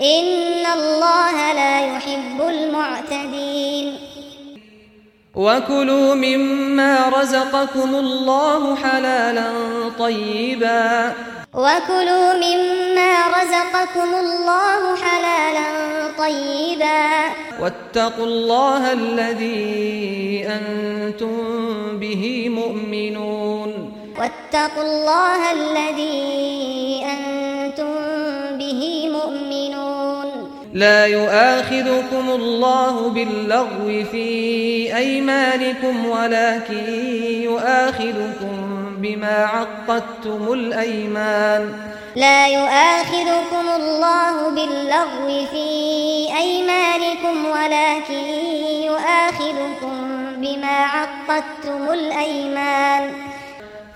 إن الله لا يحب المعتدين. وكلوا مما رزقكم الله حلالا طيبا. وكلوا مما رزقكم الله حلالا طيبا. واتقوا الله الذي أنتم به مؤمنون. واتقوا الله الذي أنتم به مؤمنون. لا يؤاخذكم الله باللغو في أيمانكم ولكن يؤاخذكم بما عقدتم الأيمان. لا يؤاخذكم الله باللغو في أيمانكم ولكن يؤاخذكم بما عقدتم الأيمان.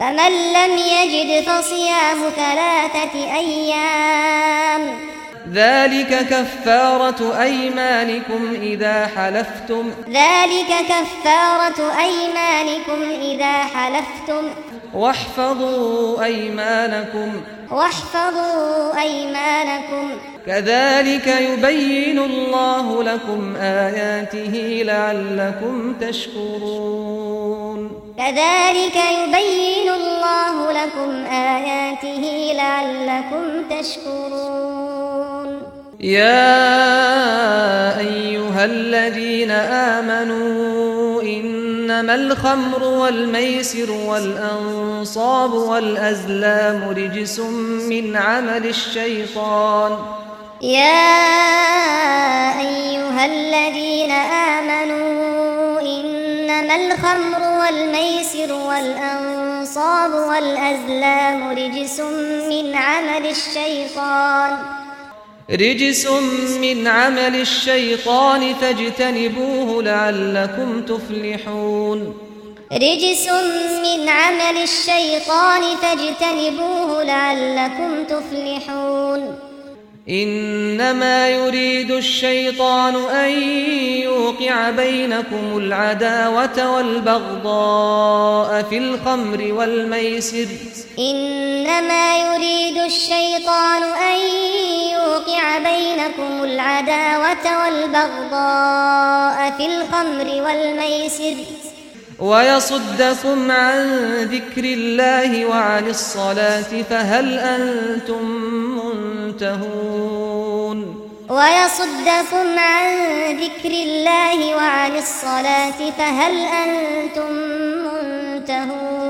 فمن لم يجد فصيام ثلاثة أيام ذلك كفارة أيمانكم إذا حلفتم ذلك كفارة أيمانكم إذا حلفتم واحفظوا أيمانكم. واحفظوا أيمانكم. كذلك يبين الله لكم آياته لعلكم تشكرون. كذلك يبين الله لكم آياته لعلكم تشكرون. يا أيها الذين آمنوا إنما الخمر والميسر والأنصاب والأزلام رجس من عمل الشيطان يا أيها الذين آمنوا إنما الخمر والميسر والأنصاب والأزلام رجس من عمل الشيطان رجس من عمل الشيطان فاجتنبوه لعلكم تفلحون. رجس من عمل الشيطان فاجتنبوه لعلكم تفلحون. إنما يريد الشيطان أن يوقع بينكم العداوة والبغضاء في الخمر والميسر. إنما يريد الشيطان أن يوقع بينكم العداوة والبغضاء في الخمر والميسر. ويصدكم عن ذكر الله وعن الصلاة فهل أنتم منتهون؟ ويصدكم عن ذكر الله وعن الصلاة فهل أنتم منتهون؟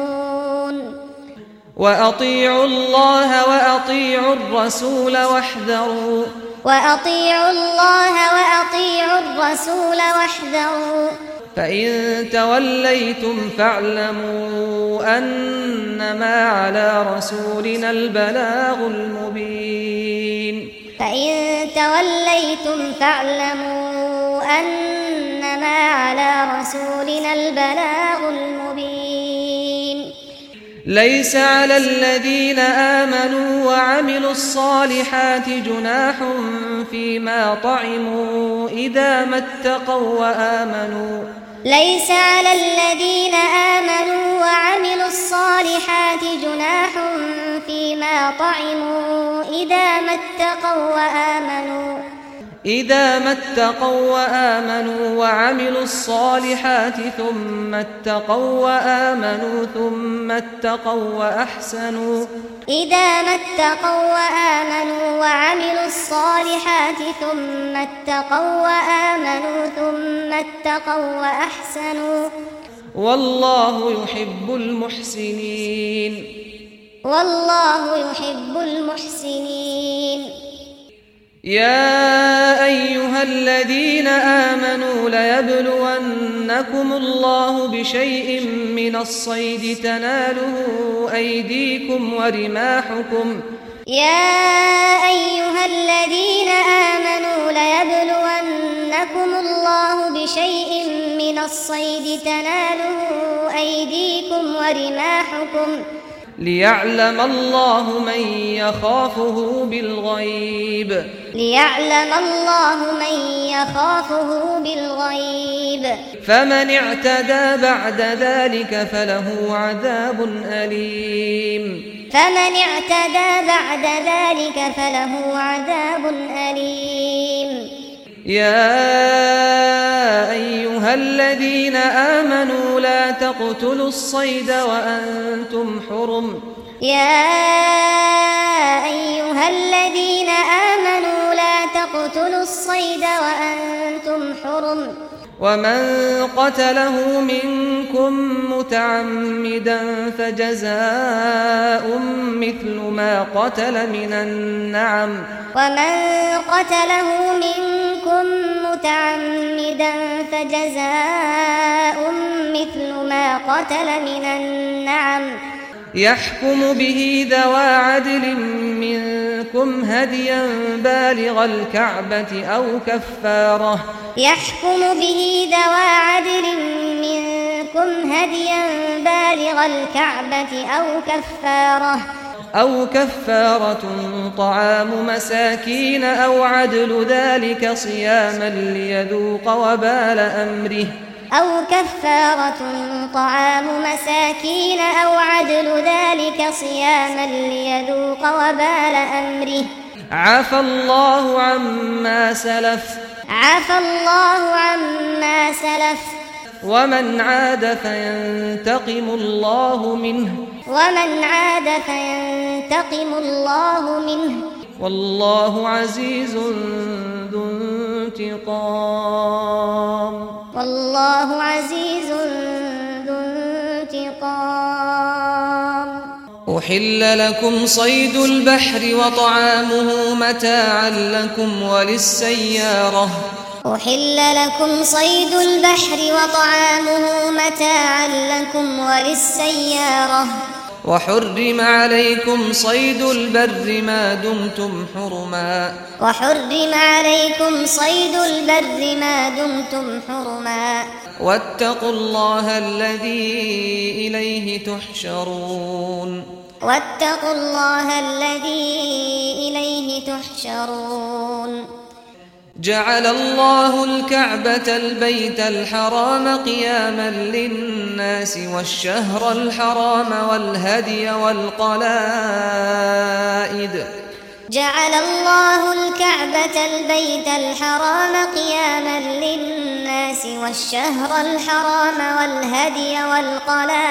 وأطيعوا الله وأطيعوا الرسول واحذروا. وأطيعوا الله وأطيعوا الرسول واحذروا. فإن توليتم فاعلموا أنما على رسولنا البلاغ المبين فإن توليتم فاعلموا أنما على رسولنا البلاغ المبين ليس على الذين آمنوا وعملوا الصالحات جناح فيما طعموا إذا ما اتقوا وآمنوا. ليس على الذين آمنوا وعملوا الصالحات جناح فيما طعموا إذا ما اتقوا وآمنوا. إذا ما اتقوا وآمنوا وعملوا الصالحات ثم اتقوا وآمنوا ثم اتقوا وأحسنوا إذا ما اتقوا وآمنوا وعملوا الصالحات ثم اتقوا وآمنوا ثم اتقوا وأحسنوا والله يحب المحسنين. والله يحب المحسنين. يا أيها الذين آمنوا ليبلونكم الله بشيء من الصيد تناله أيديكم ورماحكم يا أيها الذين آمنوا ليبلونكم الله بشيء من الصيد تناله أيديكم ورماحكم ليعلم الله من يخافه بالغيب ليعلم الله من يخافه بالغيب فمن اعتدى بعد ذلك فله عذاب اليم فمن اعتدى بعد ذلك فله عذاب اليم يا أيها الذين آمنوا لا تقتلوا الصيد وأنتم حرم. يا أيها الذين آمنوا لا تقتلوا الصيد وأنتم حرم. ومن قتله منكم متعمدا فجزاء مثل ما قتل من النعم ومن قتله منكم متعمدا فجزاء مثل ما قتل من النعم يحكم به ذوى عدل منكم هديا بالغ الكعبة أو كفارة. يحكم به ذوى عدل منكم هديا بالغ الكعبة أو كفارة. أو كفارة طعام مساكين أو عدل ذلك صياما ليذوق وبال أمره. أو كفارة طعام مساكين أو عدل ذلك صياما ليذوق وبال أمره. عفى الله عما سلف. عفى الله عما سلف. ومن عاد فينتقم الله منه. ومن عاد فينتقم الله منه. والله عزيز ذو انتقام. والله عزيز ذو انتقام. احل لكم صيد البحر وطعامه متاعا لكم وللسياره احل لكم صيد البحر وطعامه متاعا لكم وللسياره وحرم عليكم صيد البر ما دمتم حرما. وحرم عليكم صيد البر ما دمتم حرما. واتقوا الله الذي إليه تحشرون. واتقوا الله الذي إليه تحشرون. جعل الله الكعبة البيت الحرام قياما للناس والشهر الحرام والهدي والقلائد. جعل الله الكعبة البيت الحرام قياما للناس والشهر الحرام والهدي والقلائد.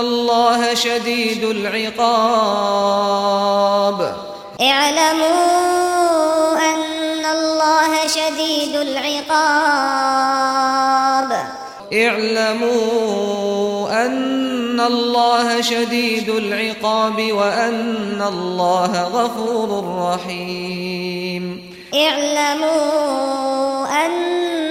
الله شديد العقاب اعلموا ان الله شديد العقاب اعلموا ان الله شديد العقاب وان الله غفور رحيم اعلموا ان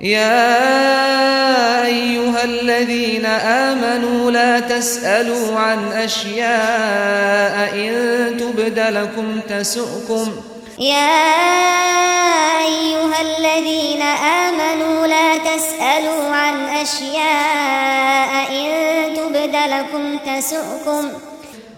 يا أيها الذين آمنوا لا تسألوا عن أشياء إن تبد لكم تسؤكم. يا أيها الذين آمنوا لا تسألوا عن أشياء إن تبد لكم تسؤكم.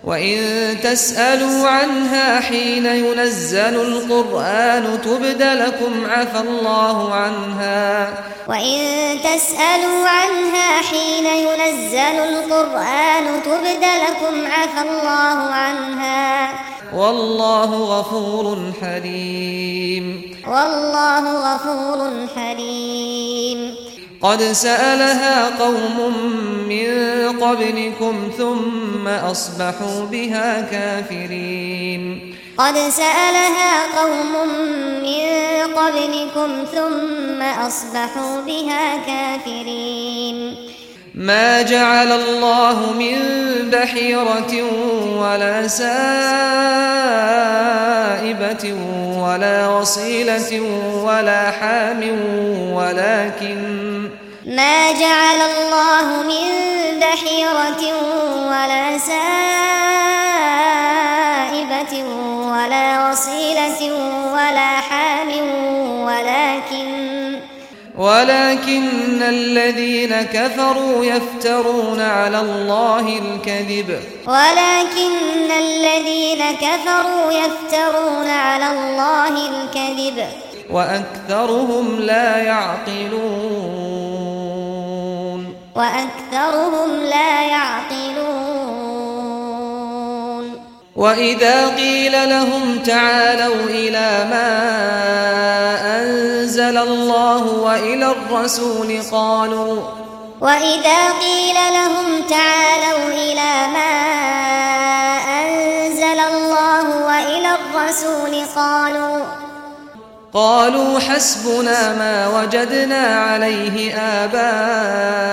وَإِن تَسْأَلُوا عَنْهَا حِينَ يُنَزَّلُ الْقُرْآنُ تُبْدَ لَكُمْ عَفَا اللَّهُ عَنْهَا وَإِن تَسْأَلُوا عَنْهَا حِينَ يُنَزَّلُ الْقُرْآنُ تُبْدَ لَكُمْ عَفَا اللَّهُ عَنْهَا وَاللَّهُ غَفُورٌ حَلِيمٌ وَاللَّهُ غَفُورٌ حَلِيمٌ قد سألها قوم من قبلكم ثم أصبحوا بها كافرين. قد سألها قوم من قبلكم ثم أصبحوا بها كافرين. ما جعل الله من بحيرة ولا سائبة ولا وصيلة ولا حام ولكن ما جعل الله من بحيرة ولا سائبة ولكن الذين كفروا يفترون على الله الكذب. ولكن الذين كفروا يفترون على الله الكذب. وأكثرهم لا يعقلون. وأكثرهم لا يعقلون. وَإِذَا قِيلَ لَهُمْ تَعَالَوْا إِلَى مَا أَنزَلَ اللَّهُ وَإِلَى الرَّسُولِ قَالُوا وَإِذَا قِيلَ لَهُمْ تَعَالَوْا إِلَى مَا أَنزَلَ اللَّهُ وَإِلَى الرَّسُولِ قَالُوا قالوا حسبنا ما وجدنا عليه آباءنا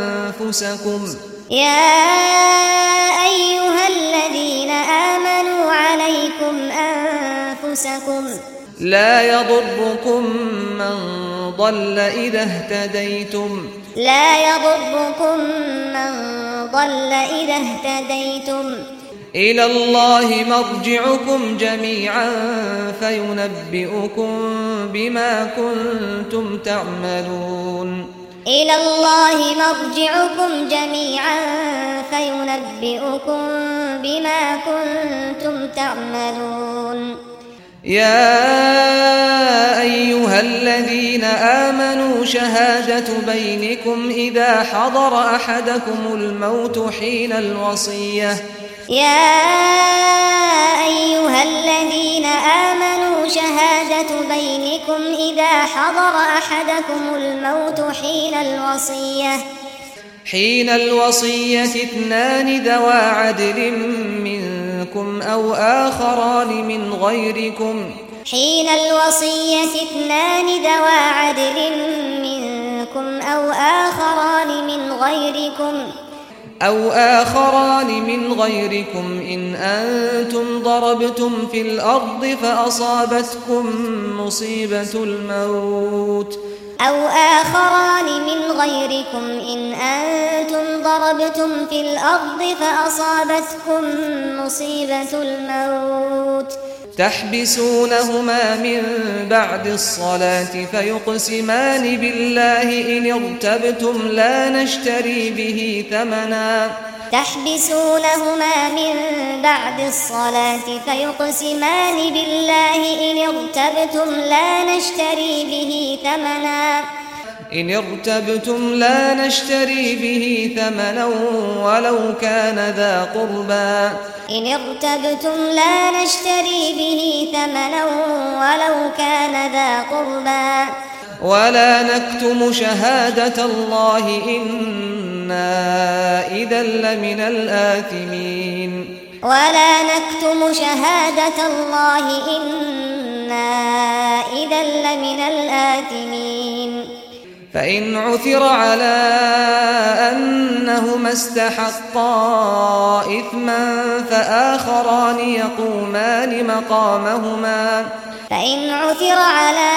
أنفسكم. يا أيها الذين آمنوا عليكم أنفسكم. لا يضركم من ضل إذا اهتديتم. لا يضركم من ضل إذا اهتديتم. إلى الله مرجعكم جميعا فينبئكم بما كنتم تعملون. إلى الله مرجعكم جميعا فينبئكم بما كنتم تعملون يا أيها الذين آمنوا شهادة بينكم إذا حضر أحدكم الموت حين الوصية يا أيها الذين آمنوا شهادة بينكم إذا حضر أحدكم الموت حين الوصية. حين الوصية اثنان ذوى عدل منكم أو آخران من غيركم. حين الوصية اثنان ذو عدل منكم أو آخران من غيركم. أو آخران من غيركم إن أنتم ضربتم في الأرض فأصابتكم مصيبة الموت أو آخران من غيركم إن أنتم ضربتم في الأرض فأصابتكم مصيبة الموت تحبسونهما من بعد الصلاة فيقسمان بالله إن ارتبتم لا نشتري به ثمنا. تحبسونهما من بعد الصلاة فيقسمان بالله إن ارتبتم لا نشتري به ثمنا. إن ارتبتم لا نشتري به ثمنا ولو كان ذا قربا إن ارتبتم لا نشتري به ثمنا ولو كان ذا قربا ولا نكتم شهادة الله إنا إذا لمن الآثمين. ولا نكتم شهادة الله إنا إذا لمن الآثمين. فإن عثر على أنهما استحقا إثما فآخران يقومان مقامهما فإن عثر على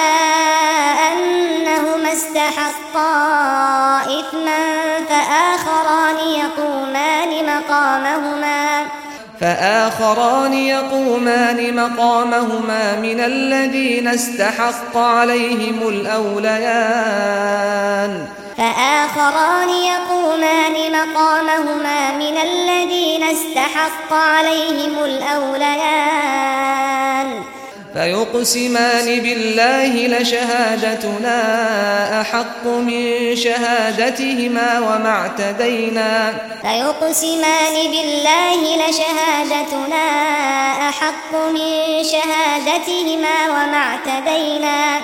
أنهما استحقا إثما فآخران يقومان مقامهما فآخران يقومان مقامهما من الذين استحق عليهم الأوليان. فآخران يقومان مقامهما من الذين استحق عليهم الأوليان. فيقسمان بالله لشهادتنا أحق من شهادتهما وما اعتدينا. فيقسمان بالله لشهادتنا أحق من شهادتهما وما اعتدينا.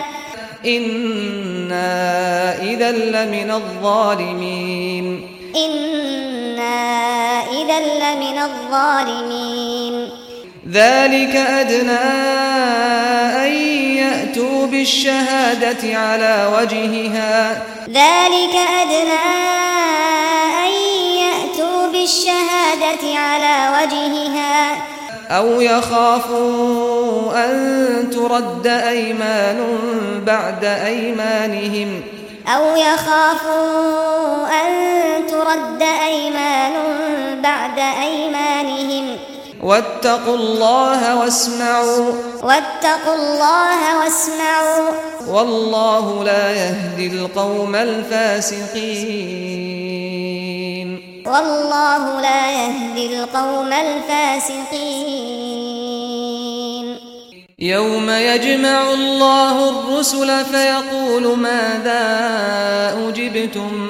إنا إذا لمن الظالمين. إنا إذا لمن الظالمين. ذلك أدنى أن يأتوا بالشهادة على وجهها. ذلك أدنى أن يأتوا بالشهادة على وجهها. أو يخافوا أن ترد أيمان بعد أيمانهم. أو يخافوا أن ترد أيمان بعد أيمانهم. واتقوا الله واسمعوا. واتقوا الله واسمعوا. والله لا يهدي القوم الفاسقين. والله لا يهدي القوم الفاسقين. يوم يجمع الله الرسل فيقول ماذا أجبتم؟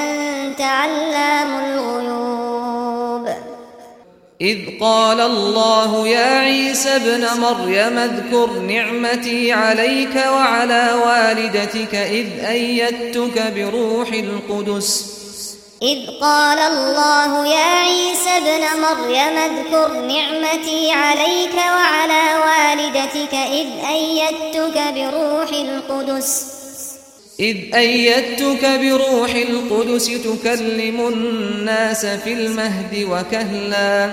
إذ قال الله يا عيسى ابن مريم اذكر نعمتي عليك وعلى والدتك إذ أيدتك بروح القدس. إذ قال الله يا عيسى ابن مريم اذكر نعمتي عليك وعلى والدتك إذ أيدتك بروح القدس. إذ أيدتك بروح القدس تكلم الناس في المهد وكهلا.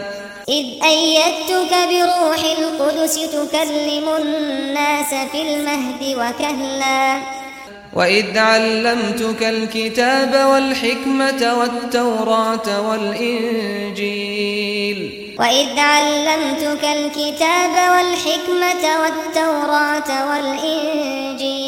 إذ أيدتك بروح القدس تكلم الناس في المهد وكهلا. وإذ علمتك الكتاب والحكمة والتوراة والإنجيل. وإذ علمتك الكتاب والحكمة والتوراة والإنجيل.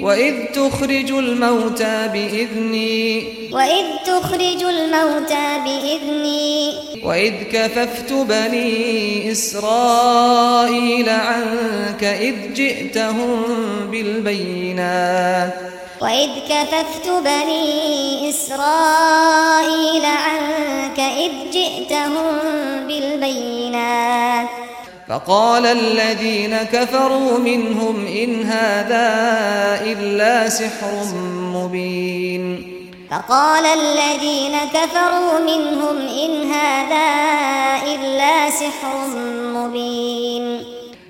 وَإِذْ تُخْرِجُ الْمَوْتَى بِإِذْنِي وَإِذْ تُخْرِجُ الْمَوْتَى بِإِذْنِي وَإِذْ كَفَفْتُ بَنِي إِسْرَائِيلَ عَنكَ إِذْ جِئْتَهُم بِالْبَيِّنَاتِ وَإِذْ كَفَفْتُ بَنِي إِسْرَائِيلَ عَنكَ إِذْ جِئْتَهُم بِالْبَيِّنَاتِ فقال الذين كفروا منهم إن هذا إلا سحر مبين. فقال الذين كفروا منهم إن هذا إلا سحر مبين.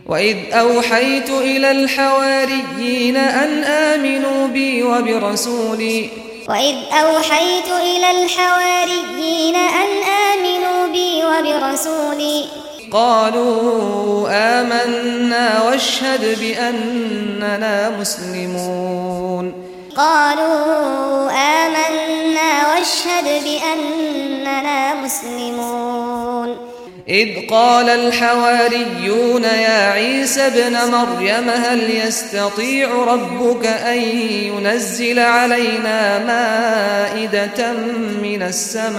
وإذ أوحيت إلى الحواريين أن آمنوا بي وبرسولي. وَإِذْ أَوْحَيْتُ إِلَى الْحَوَارِيِّينَ أَنْ آمِنُوا بِي وَبِرَسُولِي. قالوا آمنا واشهد بأننا مسلمون قالوا آمنا واشهد بأننا مسلمون إذ قال الحواريون يا عيسى ابن مريم هل يستطيع ربك أن ينزل علينا مائدة من السماء؟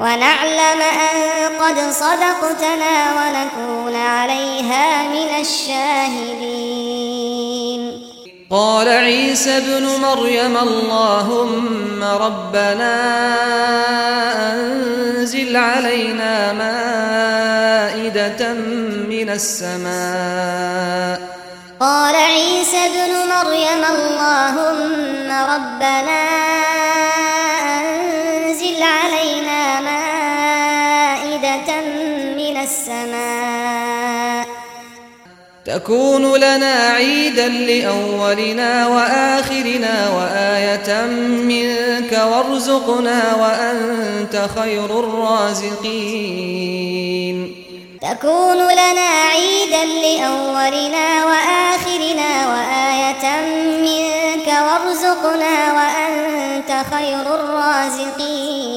ونعلم أن قد صدقتنا ونكون عليها من الشاهدين. قال عيسى بن مريم اللهم ربنا أنزل علينا مائدة من السماء. قال عيسى بن مريم اللهم ربنا أنزل علينا السماء. تكون لنا عيدا لأولنا وآخرنا وآية منك وارزقنا وأنت خير الرازقين. تكون لنا عيدا لأولنا وآخرنا وآية منك وارزقنا وأنت خير الرازقين.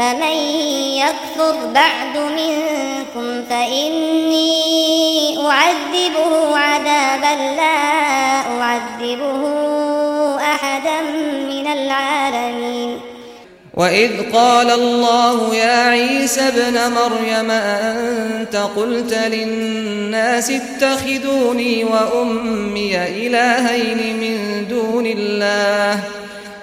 فمن يكفر بعد منكم فإني أعذبه عذابا لا أعذبه أحدا من العالمين وإذ قال الله يا عيسى ابن مريم أنت قلت للناس اتخذوني وأمي إلهين من دون الله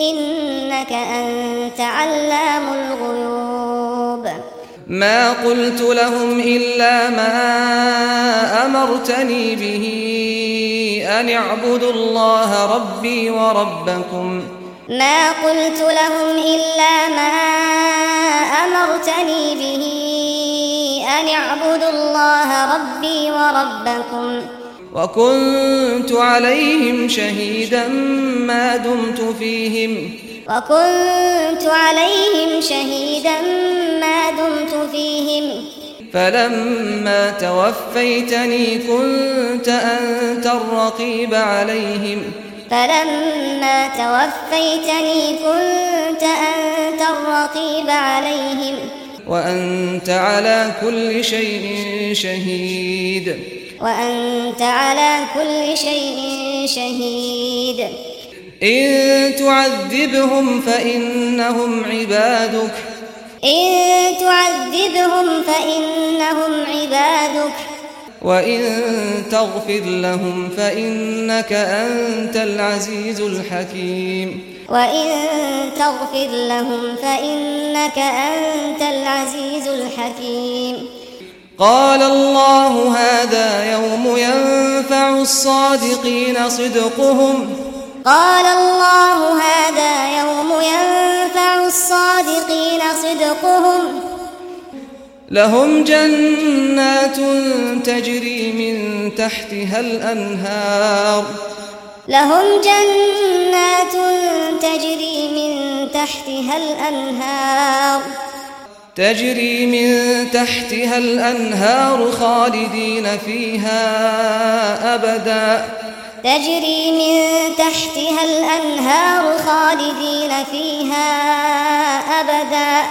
إنك أنت علام الغيوب. ما قلت لهم إلا ما أمرتني به أن اعبدوا الله ربي وربكم. ما قلت لهم إلا ما أمرتني به أن اعبدوا الله ربي وربكم. وكنت عليهم شهيدا ما دمت فيهم. وكنت عليهم شهيدا ما دمت فيهم. فلما توفيتني كنت انت الرقيب عليهم. فلما توفيتني كنت انت الرقيب عليهم. وانت على كل شيء شهيد. وأنت على كل شيء شهيد. إن تعذبهم فإنهم عبادك. إن تعذبهم فإنهم عبادك. وإن تغفر لهم فإنك أنت العزيز الحكيم. وإن تغفر لهم فإنك أنت العزيز الحكيم. قال الله هذا يوم ينفع الصادقين صدقهم. قال الله هذا يوم ينفع الصادقين صدقهم. لهم جنات تجري من تحتها الأنهار. لهم جنات تجري من تحتها الأنهار. تجري من تحتها الأنهار خالدين فيها أبدا. تجري من تحتها الأنهار خالدين فيها أبدا.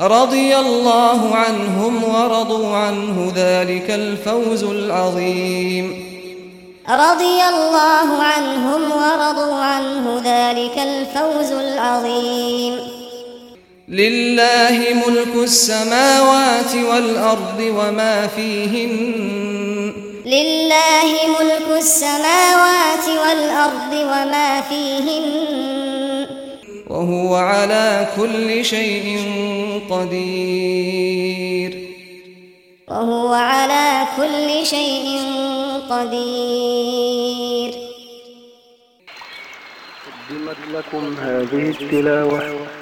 رضي الله عنهم ورضوا عنه ذلك الفوز العظيم. رضي الله عنهم ورضوا عنه ذلك الفوز العظيم. لله ملك السماوات والأرض وما فيهن لله ملك السماوات والأرض وما فيهن وهو على كل شيء قدير وهو على كل شيء قدير قدمت لكم هذه التلاوة.